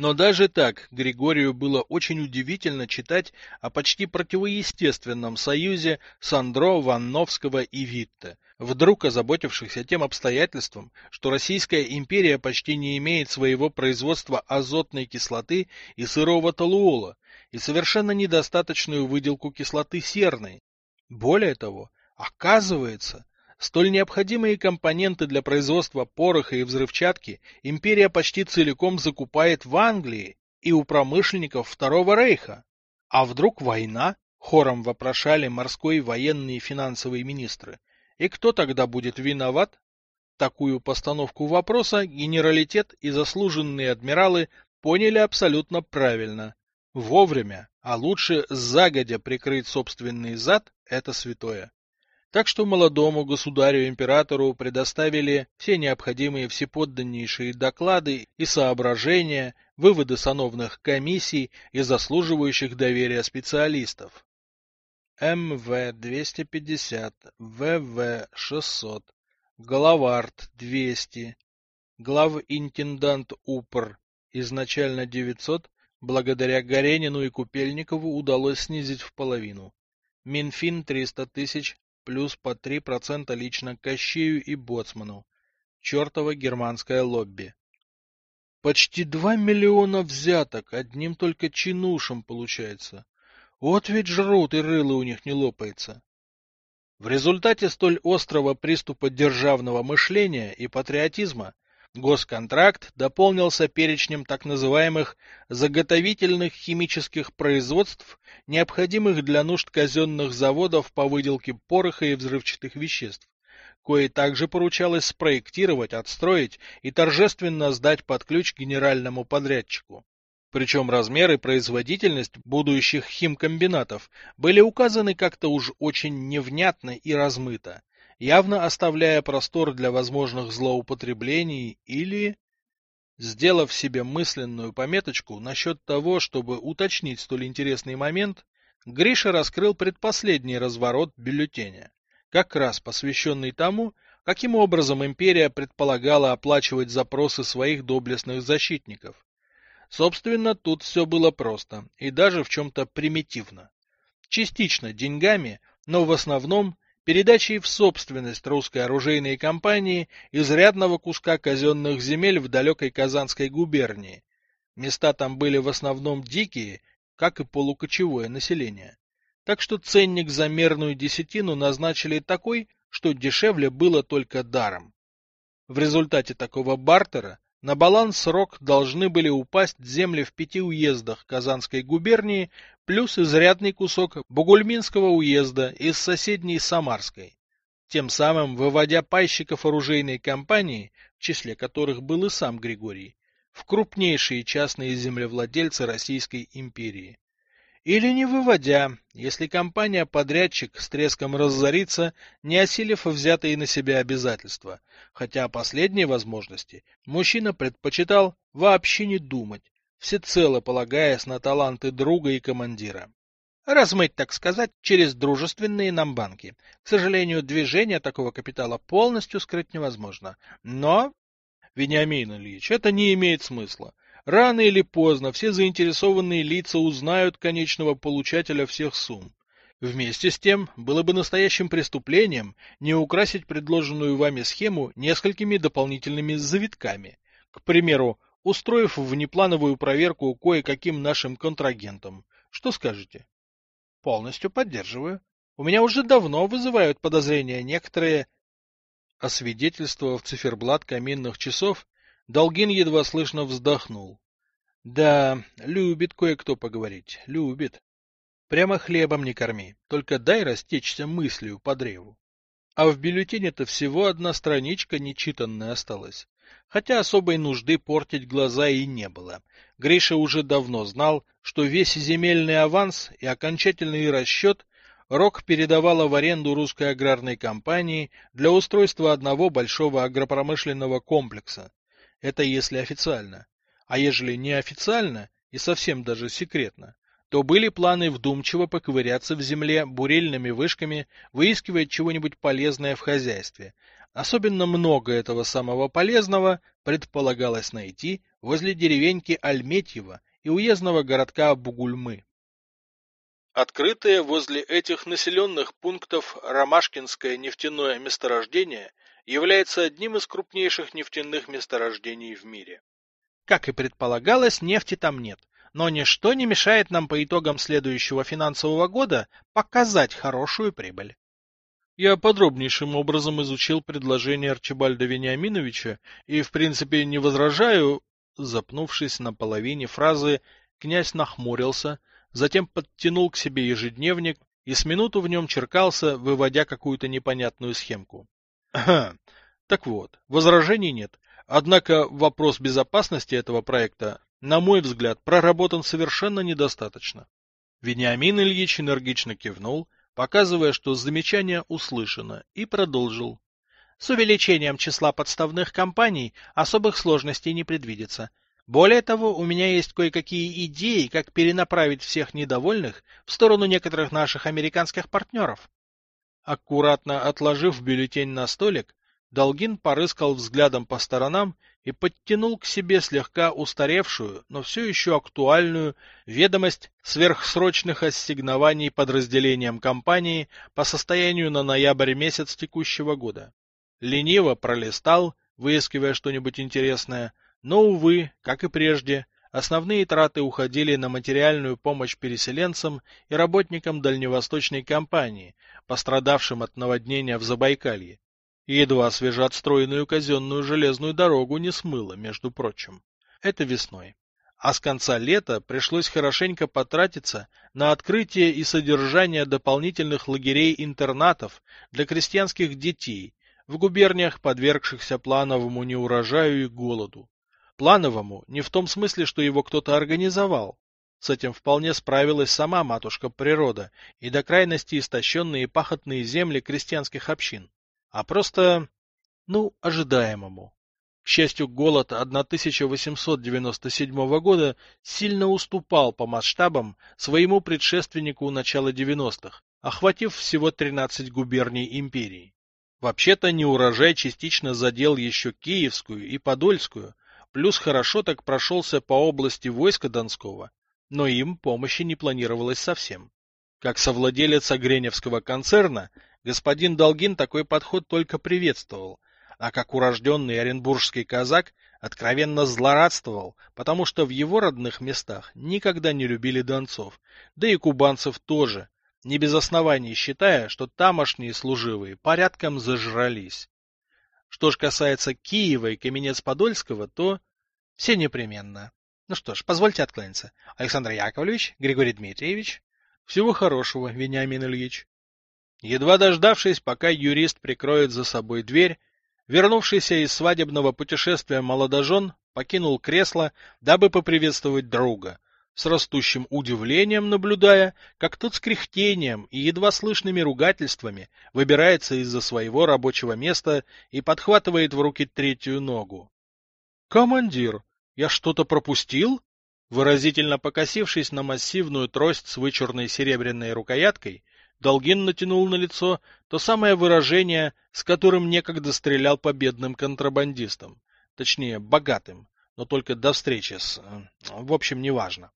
Но даже так Григорию было очень удивительно читать о почти противоестественном союзе Сандро, Ванновского и Витте, вдруг озаботившихся тем обстоятельством, что Российская империя почти не имеет своего производства азотной кислоты и сырого толуола, и совершенно недостаточную выделку кислоты серной. Более того, оказывается, столь необходимые компоненты для производства пороха и взрывчатки империя почти целиком закупает в Англии и у промышленников Второго Рейха. А вдруг война? Хором вопрошали морской, военные и финансовые министры. И кто тогда будет виноват? Такую постановку вопроса генералитет и заслуженные адмиралы поняли абсолютно правильно. Вовремя, а лучше загодя прикрыть собственный зад – это святое. Так что молодому государю-императору предоставили все необходимые всеподданнейшие доклады и соображения, выводы сановных комиссий и заслуживающих доверия специалистов. МВ-250, ВВ-600, Главард 200, главинтендант УПР, изначально 900, благодаря Горенину и Купельникову удалось снизить в половину. Минфин 300 тысяч, плюс по 3% лично Кощею и Боцману. Чертова германское лобби. Почти 2 миллиона взяток, одним только чинушем получается. Вот ведь жрут, и рыло у них не лопается. В результате столь острого приступа державного мышления и патриотизма госконтракт дополнился перечнем так называемых заготовительных химических производств, необходимых для нужд казенных заводов по выделке пороха и взрывчатых веществ, кое также поручалось спроектировать, отстроить и торжественно сдать под ключ генеральному подрядчику. Причем размеры и производительность будущих химкомбинатов были указаны как-то уж очень невнятно и размыто, явно оставляя простор для возможных злоупотреблений или... Сделав себе мысленную пометочку насчет того, чтобы уточнить столь интересный момент, Гриша раскрыл предпоследний разворот бюллетеня, как раз посвященный тому, каким образом империя предполагала оплачивать запросы своих доблестных защитников. Собственно, тут все было просто и даже в чем-то примитивно. Частично деньгами, но в основном передачей в собственность русской оружейной компании изрядного куска казенных земель в далекой Казанской губернии. Места там были в основном дикие, как и полукочевое население. Так что ценник за мерную десятину назначили такой, что дешевле было только даром. В результате такого бартера на баланс срок должны были упасть земли в пяти уездах Казанской губернии плюс изрядный кусок Бугульминского уезда из соседней Самарской, тем самым выводя пайщиков оружейной компании, в числе которых был и сам Григорий, в крупнейшие частные землевладельцы Российской империи. Или не выводя, если компания-подрядчик с треском разорится, не осилив взятые на себя обязательства, хотя о последней возможности мужчина предпочитал вообще не думать, всецело полагаясь на таланты друга и командира. Размыть, так сказать, через дружественные нам банки. К сожалению, движение такого капитала полностью скрыть невозможно. Но, Вениамин Ильич, это не имеет смысла. Рано или поздно все заинтересованные лица узнают конечного получателя всех сумм. Вместе с тем, было бы настоящим преступлением не украсить предложенную вами схему несколькими дополнительными завитками. К примеру, устроив внеплановую проверку кое-каким нашим контрагентам. Что скажете? Полностью поддерживаю. У меня уже давно вызывают подозрения некоторые... Освидетельствовав циферблат каминных часов, Долгин едва слышно вздохнул. Да, любит кое-кто поговорить, любит. Прямо хлебом не корми, только дай растечься мыслью по древу. А в бюллетене-то всего одна страничка нечитанная осталась. Хотя особой нужды портить глаза и не было. Гриша уже давно знал, что весь земельный аванс и окончательный расчет Рок передавала в аренду русской аграрной компании для устройства одного большого агропромышленного комплекса, это если официально. А ежели неофициально и совсем даже секретно, то были планы вдумчиво поковыряться в земле бурельными вышками, выискивая чего-нибудь полезное в хозяйстве. Особенно много этого самого полезного предполагалось найти возле деревеньки Альметьево и уездного городка Бугульмы. Открытое возле этих населенных пунктов Ромашкинское нефтяное месторождение является одним из крупнейших нефтяных месторождений в мире. Как и предполагалось, нефти там нет, но ничто не мешает нам по итогам следующего финансового года показать хорошую прибыль. Я подробнейшим образом изучил предложение Арчибальда Вениаминовича и, в принципе, не возражаю, запнувшись на половине фразы, князь нахмурился, затем подтянул к себе ежедневник и с минуту в нем черкался, выводя какую-то непонятную схемку. Так вот, возражений нет. Однако вопрос безопасности этого проекта, на мой взгляд, проработан совершенно недостаточно. Вениамин Ильич энергично кивнул, показывая, что замечание услышано, и продолжил. С увеличением числа подставных компаний особых сложностей не предвидится. Более того, у меня есть кое-какие идеи, как перенаправить всех недовольных в сторону некоторых наших американских партнеров. Аккуратно отложив бюллетень на столик, Долгин порыскал взглядом по сторонам и подтянул к себе слегка устаревшую, но все еще актуальную ведомость сверхсрочных ассигнований подразделениям компании по состоянию на ноябрь месяц текущего года. Лениво пролистал, выискивая что-нибудь интересное, но, увы, как и прежде, основные траты уходили на материальную помощь переселенцам и работникам дальневосточной компании, пострадавшим от наводнения в Забайкалье едва свежеотстроенную казенную железную дорогу не смыло, между прочим. Это весной. А с конца лета пришлось хорошенько потратиться на открытие и содержание дополнительных лагерей-интернатов для крестьянских детей в губерниях, подвергшихся плановому неурожаю и голоду. Плановому не в том смысле, что его кто-то организовал. С этим вполне справилась сама матушка природа и до крайности истощенные пахотные земли крестьянских общин а просто, ну, ожидаемому. К счастью, голод 1897 года сильно уступал по масштабам своему предшественнику начала 90-х, охватив всего 13 губерний империи. Вообще-то неурожай частично задел еще Киевскую и Подольскую, плюс хорошо так прошелся по области войска Донского, но им помощи не планировалось совсем. Как совладелец Огреневского концерна, господин Долгин такой подход только приветствовал, а как урожденный оренбургский казак откровенно злорадствовал, потому что в его родных местах никогда не любили донцов, да и кубанцев тоже, не без оснований считая, что тамошние служивые порядком зажрались. Что ж касается Киева и Каменец-Подольского, то все непременно. Ну что ж, позвольте откланяться. Александр Яковлевич, Григорий Дмитриевич. Всего хорошего, Вениамин Ильич. Едва дождавшись, пока юрист прикроет за собой дверь, вернувшийся из свадебного путешествия молодожен покинул кресло, дабы поприветствовать друга, с растущим удивлением наблюдая, как тот с кряхтением и едва слышными ругательствами выбирается из-за своего рабочего места и подхватывает в руки третью ногу. — Командир, я что-то пропустил? Выразительно покосившись на массивную трость с вычурной серебряной рукояткой, Долгин натянул на лицо то самое выражение, с которым некогда стрелял по бедным контрабандистам. Точнее, богатым, но только до встречи с... Э, в общем, неважно.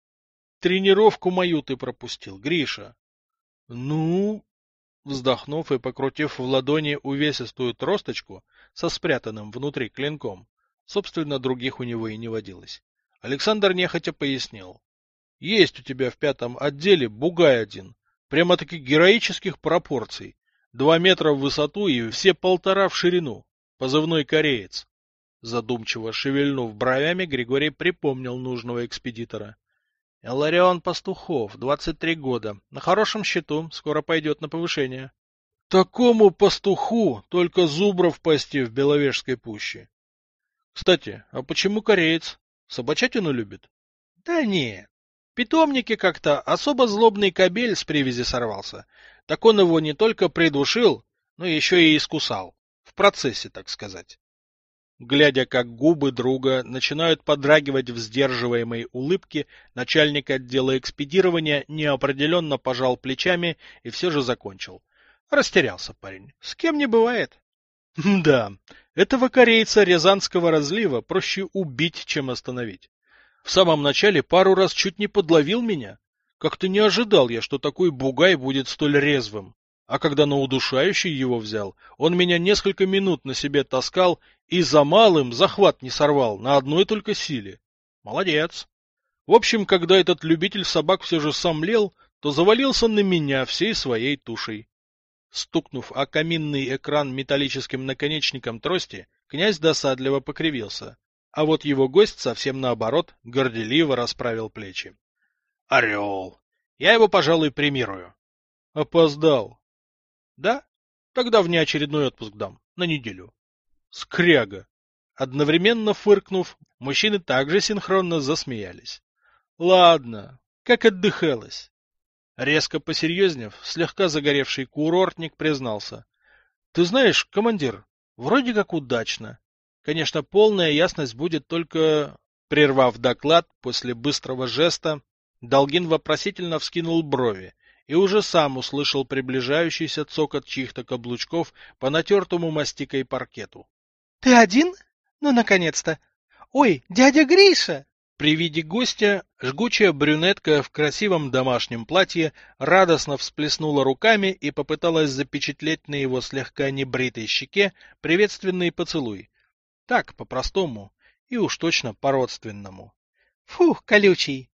Тренировку мою ты пропустил, Гриша. Ну... Вздохнув и покрутив в ладони увесистую тросточку со спрятанным внутри клинком, собственно, других у него и не водилось, Александр нехотя пояснил. Есть у тебя в пятом отделе бугай один, Прямо-таки героических пропорций. Два метра в высоту и все полтора в ширину. Позывной кореец. Задумчиво шевельнув бровями, Григорий припомнил нужного экспедитора. Эларион Пастухов, 23 года. На хорошем счету, скоро пойдет на повышение. Такому пастуху только зубров пасти в Беловежской пуще. Кстати, а почему кореец? Собачатину любит? Да нет, питомнике как-то особо злобный кобель с привязи сорвался. Так он его не только придушил, но еще и искусал. В процессе, так сказать. Глядя, как губы друга начинают подрагивать в сдерживаемой улыбке, начальник отдела экспедирования неопределенно пожал плечами и все же закончил. Растерялся парень. С кем не бывает. Да, этого корейца Рязанского разлива проще убить, чем остановить. В самом начале пару раз чуть не подловил меня. Как-то не ожидал я, что такой бугай будет столь резвым. А когда на удушающий его взял, он меня несколько минут на себе таскал и за малым захват не сорвал на одной только силе. Молодец. В общем, когда этот любитель собак все же сомлел, то завалился на меня всей своей тушей. Стукнув о каминный экран металлическим наконечником трости, князь досадливо покривился, а вот его гость совсем наоборот, горделиво расправил плечи. — Орел! Я его, пожалуй, премирую. — Опоздал. — Да? Тогда внеочередной отпуск дам, на неделю. — Скряга! Одновременно фыркнув, мужчины также синхронно засмеялись. — Ладно, как отдыхалось? Резко посерьезнев, слегка загоревший курортник признался. — Ты знаешь, командир, вроде как удачно. Конечно, полная ясность будет только... Прервав доклад после быстрого жеста, Долгин вопросительно вскинул брови и уже сам услышал приближающийся цокот чьих-то каблучков по натертому мастикой паркету. — Ты один? Ну, наконец-то! Ой, дядя Гриша! При виде гостя жгучая брюнетка в красивом домашнем платье радостно всплеснула руками и попыталась запечатлеть на его слегка небритой щеке приветственный поцелуй. Так, по-простому, и уж точно по-родственному. Фух, колючий!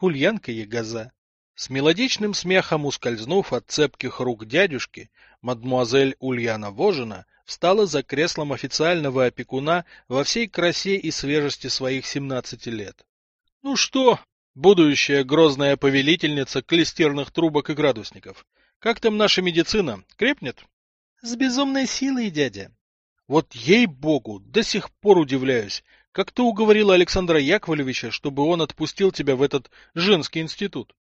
Ульянка Ягоза. С мелодичным смехом ускользнув от цепких рук дядюшки, мадмуазель Ульяна Вожина встала за креслом официального опекуна во всей красе и свежести своих семнадцати лет. — Ну что, будущая грозная повелительница клестерных трубок и градусников, как там наша медицина, крепнет? — С безумной силой, дядя. — Вот ей-богу, до сих пор удивляюсь, как ты уговорила Александра Яковлевича, чтобы он отпустил тебя в этот женский институт?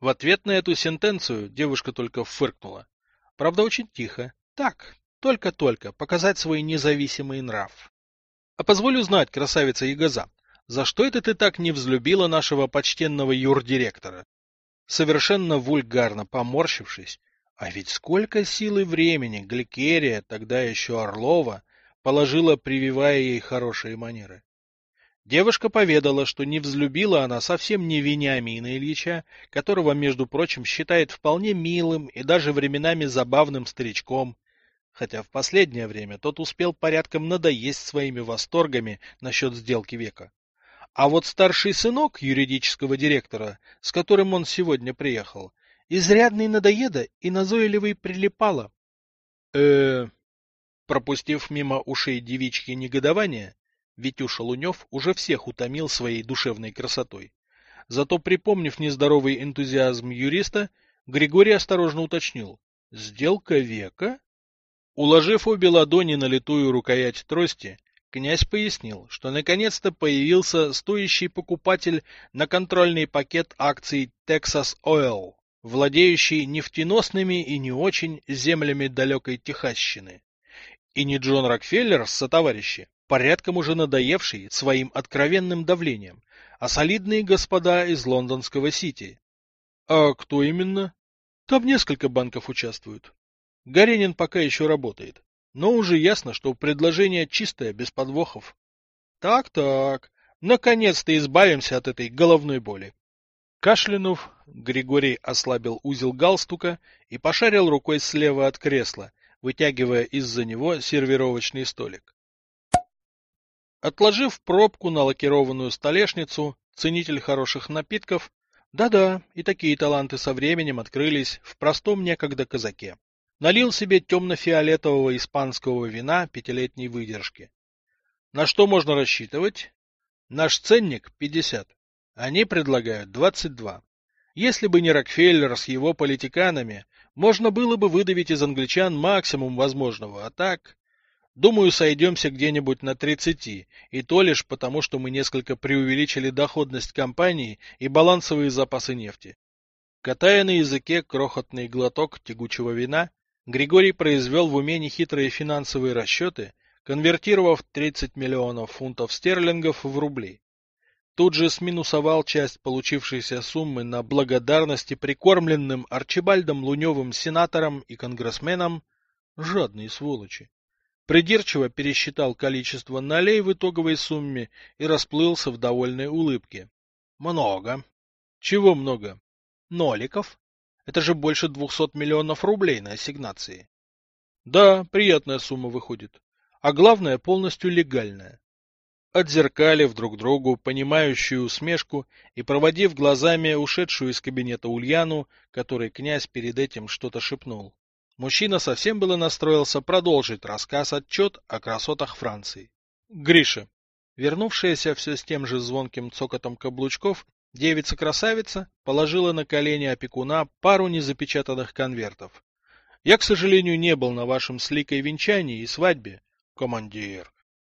В ответ на эту сентенцию девушка только фыркнула. Правда, очень тихо. Так, только-только показать свой независимый нрав. А позволю знать, красавица Ягоза, за что это ты так не взлюбила нашего почтенного юрдиректора? Совершенно вульгарно поморщившись, а ведь сколько сил и времени Гликерия, тогда еще Орлова, положила, прививая ей хорошие манеры. Девушка поведала, что не взлюбила она совсем не Вениамина Ильича, которого, между прочим, считает вполне милым и даже временами забавным старичком, хотя в последнее время тот успел порядком надоесть своими восторгами насчет сделки века. А вот старший сынок юридического директора, с которым он сегодня приехал, изрядный надоеда и назойливый прилипало. э Пропустив мимо ушей девичьи негодования, Витюша Лунев уже всех утомил своей душевной красотой. Зато, припомнив нездоровый энтузиазм юриста, Григорий осторожно уточнил. «Сделка века?» Уложив обе ладони на литую рукоять трости, князь пояснил, что наконец-то появился стоящий покупатель на контрольный пакет акций Texas Oil, владеющий нефтеносными и не очень землями далекой Техасщины. И не Джон Рокфеллер с сотоварищи, порядком уже надоевший своим откровенным давлением, а солидные господа из лондонского Сити. А кто именно? Там несколько банков участвуют. Гаренин пока еще работает, но уже ясно, что предложение чистое, без подвохов. Так-так, наконец-то избавимся от этой головной боли. Кашлянув, Григорий ослабил узел галстука и пошарил рукой слева от кресла, вытягивая из-за него сервировочный столик. Отложив пробку на лакированную столешницу, ценитель хороших напитков, да-да, и такие таланты со временем открылись в простом некогда казаке налил себе темно-фиолетового испанского вина пятилетней выдержки. На что можно рассчитывать? Наш ценник 50. Они предлагают 22. Если бы не Рокфеллер с его политиканами, можно было бы выдавить из англичан максимум возможного, а так... Думаю, сойдемся где-нибудь на 30, и то лишь потому, что мы несколько преувеличили доходность компании и балансовые запасы нефти. Катая на языке крохотный глоток тягучего вина, Григорий произвел в уме нехитрые финансовые расчеты, конвертировав 30 миллионов фунтов стерлингов в рубли. Тут же сминусовал часть получившейся суммы на благодарности прикормленным Арчибальдом Луневым сенаторам и конгрессменам, жадные сволочи. Придирчиво пересчитал количество налей в итоговой сумме и расплылся в довольной улыбке. Много. Чего много? Ноликов. Это же больше двухсот миллионов рублей на ассигнации. Да, приятная сумма выходит. А главное, полностью легальная. Отзеркалив друг другу понимающую усмешку и проводив глазами ушедшую из кабинета Ульяну, которой князь перед этим что-то шепнул. Мужчина совсем было настроился продолжить рассказ-отчет о красотах Франции. Гриша. Вернувшаяся все с тем же звонким цокотом каблучков, девица-красавица положила на колени опекуна пару незапечатанных конвертов. Я, к сожалению, не был на вашем с Ликой венчании и свадьбе, командир.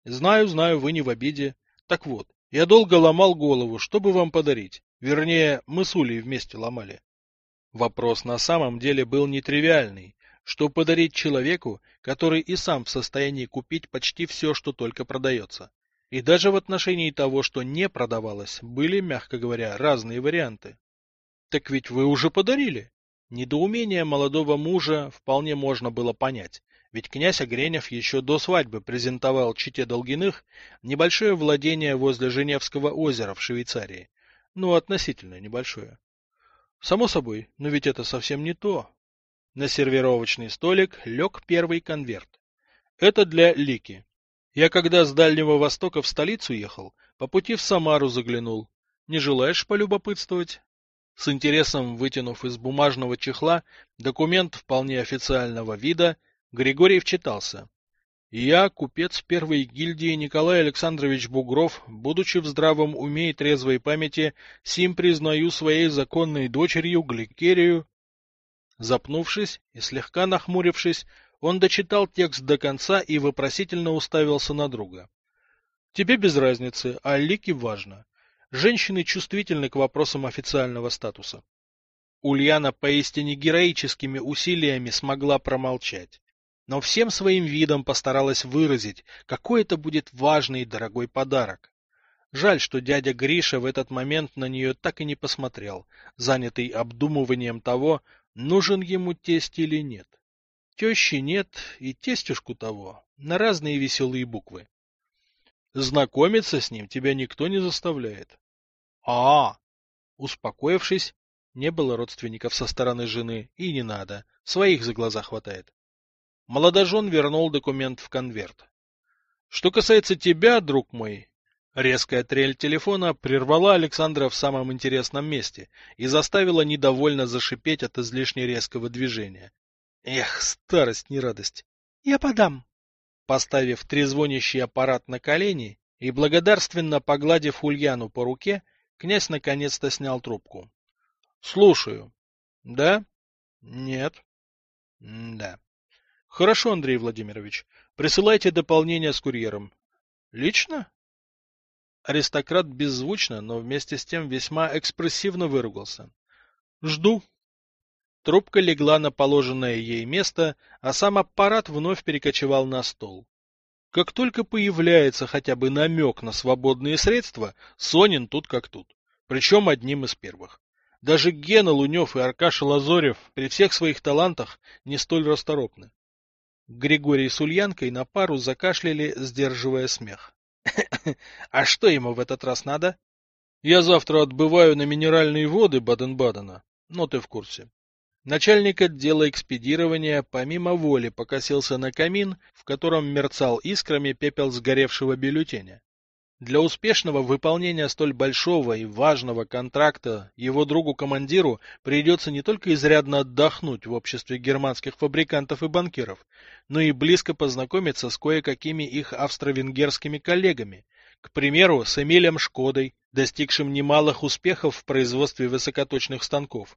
Знаю, знаю, вы не в обиде. Так вот, я долго ломал голову, что бы вам подарить. Вернее, мы с Улей вместе ломали. Вопрос на самом деле был нетривиальный что подарить человеку, который и сам в состоянии купить почти все, что только продается. И даже в отношении того, что не продавалось, были, мягко говоря, разные варианты. Так ведь вы уже подарили. Недоумение молодого мужа вполне можно было понять, ведь князь Огренев еще до свадьбы презентовал чите Долгиных небольшое владение возле Женевского озера в Швейцарии. Ну, относительно небольшое. Само собой, но ведь это совсем не то. На сервировочный столик лег первый конверт. Это для Лики. Я когда с Дальнего Востока в столицу ехал, по пути в Самару заглянул. Не желаешь полюбопытствовать? С интересом вытянув из бумажного чехла документ вполне официального вида, Григорий вчитался. Я, купец первой гильдии Николай Александрович Бугров, будучи в здравом уме и трезвой памяти, сим признаю своей законной дочерью Гликерию Запнувшись и слегка нахмурившись, он дочитал текст до конца и вопросительно уставился на друга. Тебе без разницы, а Лике важно. Женщины чувствительны к вопросам официального статуса. Ульяна поистине героическими усилиями смогла промолчать, но всем своим видом постаралась выразить, какой это будет важный и дорогой подарок. Жаль, что дядя Гриша в этот момент на нее так и не посмотрел, занятый обдумыванием того, нужен ему тесть или нет. Тещи нет и тестюшку того, на разные веселые буквы. Знакомиться с ним тебя никто не заставляет. А, -а, -а. успокоившись, не было родственников со стороны жены, и не надо, своих за глаза хватает. Молодожен вернул документ в конверт. Что касается тебя, друг мой, Резкая трель телефона прервала Александра в самом интересном месте и заставила недовольно зашипеть от излишне резкого движения. Эх, старость не радость. Я подам. Поставив трезвонящий аппарат на колени и благодарственно погладив Ульяну по руке, князь наконец-то снял трубку. Слушаю. Да? Нет. да. Хорошо, Андрей Владимирович. Присылайте дополнение с курьером. Лично? Аристократ беззвучно, но вместе с тем весьма экспрессивно выругался. «Жду». Трубка легла на положенное ей место, а сам аппарат вновь перекочевал на стол. Как только появляется хотя бы намек на свободные средства, Сонин тут как тут. Причем одним из первых. Даже Гена Лунев и Аркаша Лазорев при всех своих талантах не столь расторопны. Григорий с Ульянкой на пару закашляли, сдерживая смех. А что ему в этот раз надо? Я завтра отбываю на минеральные воды Баден-Бадена, но ты в курсе. Начальник отдела экспедирования помимо воли покосился на камин, в котором мерцал искрами пепел сгоревшего бюллетеня. Для успешного выполнения столь большого и важного контракта его другу-командиру придется не только изрядно отдохнуть в обществе германских фабрикантов и банкиров, но и близко познакомиться с кое-какими их австро-венгерскими коллегами, к примеру, с Эмилем Шкодой, достигшим немалых успехов в производстве высокоточных станков.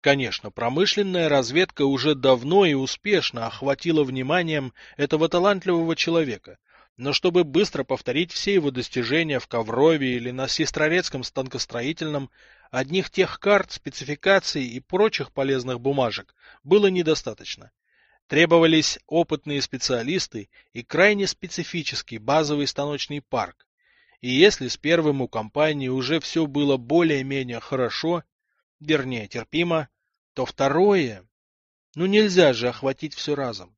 Конечно, промышленная разведка уже давно и успешно охватила вниманием этого талантливого человека – но чтобы быстро повторить все его достижения в Коврове или на Сестрорецком станкостроительном, одних тех карт, спецификаций и прочих полезных бумажек было недостаточно. Требовались опытные специалисты и крайне специфический базовый станочный парк. И если с первым у компании уже все было более-менее хорошо, вернее терпимо, то второе... Ну нельзя же охватить все разом.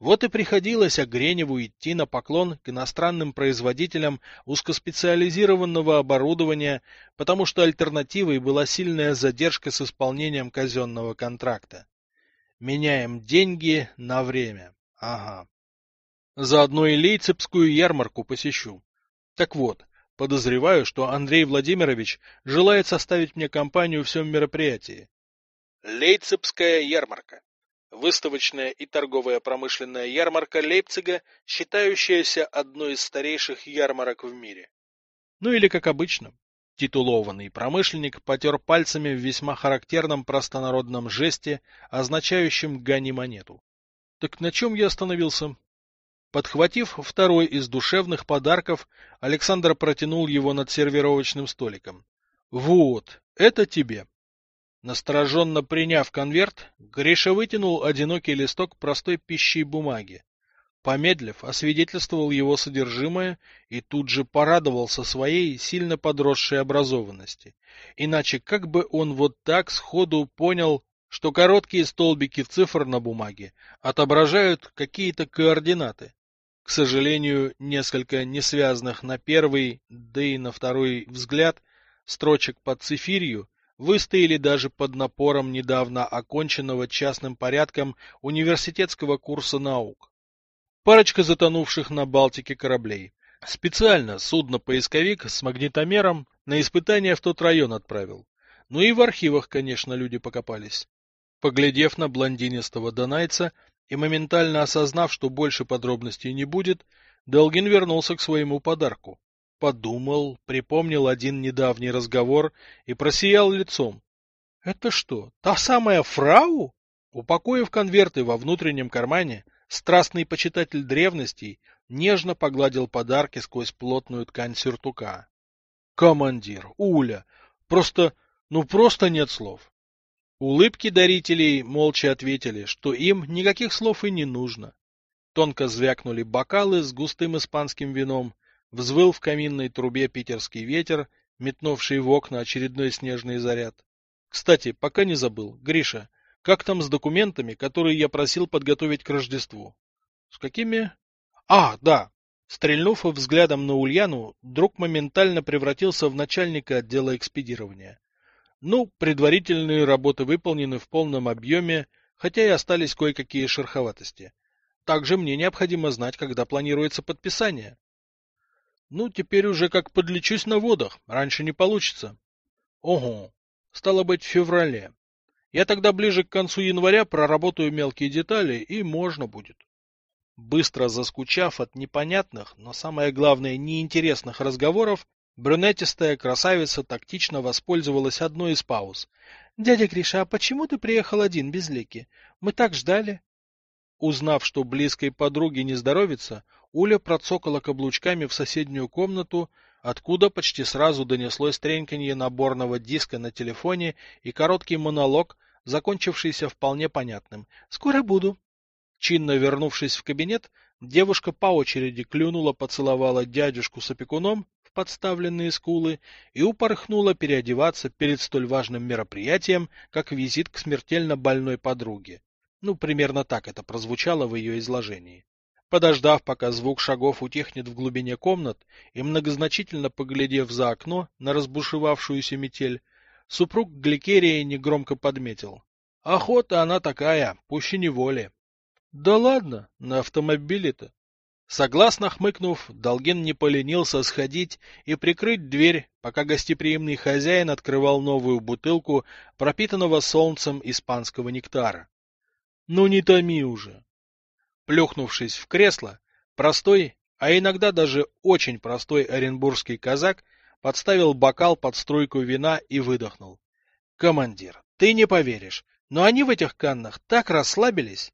Вот и приходилось Огреневу идти на поклон к иностранным производителям узкоспециализированного оборудования, потому что альтернативой была сильная задержка с исполнением казенного контракта. Меняем деньги на время. Ага. Заодно и Лейцепскую ярмарку посещу. Так вот, подозреваю, что Андрей Владимирович желает составить мне компанию в всем мероприятии. Лейпцигская ярмарка. Выставочная и торговая промышленная ярмарка Лейпцига, считающаяся одной из старейших ярмарок в мире. Ну или как обычно. Титулованный промышленник потер пальцами в весьма характерном простонародном жесте, означающем «гони монету». Так на чем я остановился? Подхватив второй из душевных подарков, Александр протянул его над сервировочным столиком. Вот, это тебе. Настороженно приняв конверт, Гриша вытянул одинокий листок простой пищей бумаги. Помедлив, освидетельствовал его содержимое и тут же порадовался своей сильно подросшей образованности. Иначе как бы он вот так сходу понял, что короткие столбики цифр на бумаге отображают какие-то координаты? К сожалению, несколько несвязанных на первый, да и на второй взгляд строчек под цифирью выстояли даже под напором недавно оконченного частным порядком университетского курса наук. Парочка затонувших на Балтике кораблей. Специально судно-поисковик с магнитомером на испытание в тот район отправил. Ну и в архивах, конечно, люди покопались. Поглядев на блондинистого донайца и моментально осознав, что больше подробностей не будет, Долгин вернулся к своему подарку. Подумал, припомнил один недавний разговор и просиял лицом. — Это что, та самая фрау? Упокоив конверты во внутреннем кармане, страстный почитатель древностей нежно погладил подарки сквозь плотную ткань сюртука. — Командир, Уля, просто, ну просто нет слов. Улыбки дарителей молча ответили, что им никаких слов и не нужно. Тонко звякнули бокалы с густым испанским вином, Взвыл в каминной трубе питерский ветер, метнувший в окна очередной снежный заряд. Кстати, пока не забыл, Гриша, как там с документами, которые я просил подготовить к Рождеству? С какими? А, да. Стрельнув взглядом на Ульяну, друг моментально превратился в начальника отдела экспедирования. Ну, предварительные работы выполнены в полном объеме, хотя и остались кое-какие шероховатости. Также мне необходимо знать, когда планируется подписание. Ну, теперь уже как подлечусь на водах, раньше не получится. Ого, стало быть, в феврале. Я тогда ближе к концу января проработаю мелкие детали, и можно будет. Быстро заскучав от непонятных, но самое главное неинтересных разговоров, брюнетистая красавица тактично воспользовалась одной из пауз. — Дядя Гриша, а почему ты приехал один без Леки? Мы так ждали. Узнав, что близкой подруге не здоровится, Уля процокала каблучками в соседнюю комнату, откуда почти сразу донеслось треньканье наборного диска на телефоне и короткий монолог, закончившийся вполне понятным. «Скоро буду». Чинно вернувшись в кабинет, девушка по очереди клюнула, поцеловала дядюшку с опекуном в подставленные скулы и упорхнула переодеваться перед столь важным мероприятием, как визит к смертельно больной подруге. Ну, примерно так это прозвучало в ее изложении. Подождав, пока звук шагов утихнет в глубине комнат, и многозначительно поглядев за окно на разбушевавшуюся метель, супруг Гликерия негромко подметил. Охота она такая, пуще неволи. Да ладно, на автомобиле-то. Согласно хмыкнув, Долгин не поленился сходить и прикрыть дверь, пока гостеприимный хозяин открывал новую бутылку пропитанного солнцем испанского нектара. Ну не томи уже. Плюхнувшись в кресло, простой, а иногда даже очень простой оренбургский казак подставил бокал под струйку вина и выдохнул. Командир, ты не поверишь, но они в этих каннах так расслабились.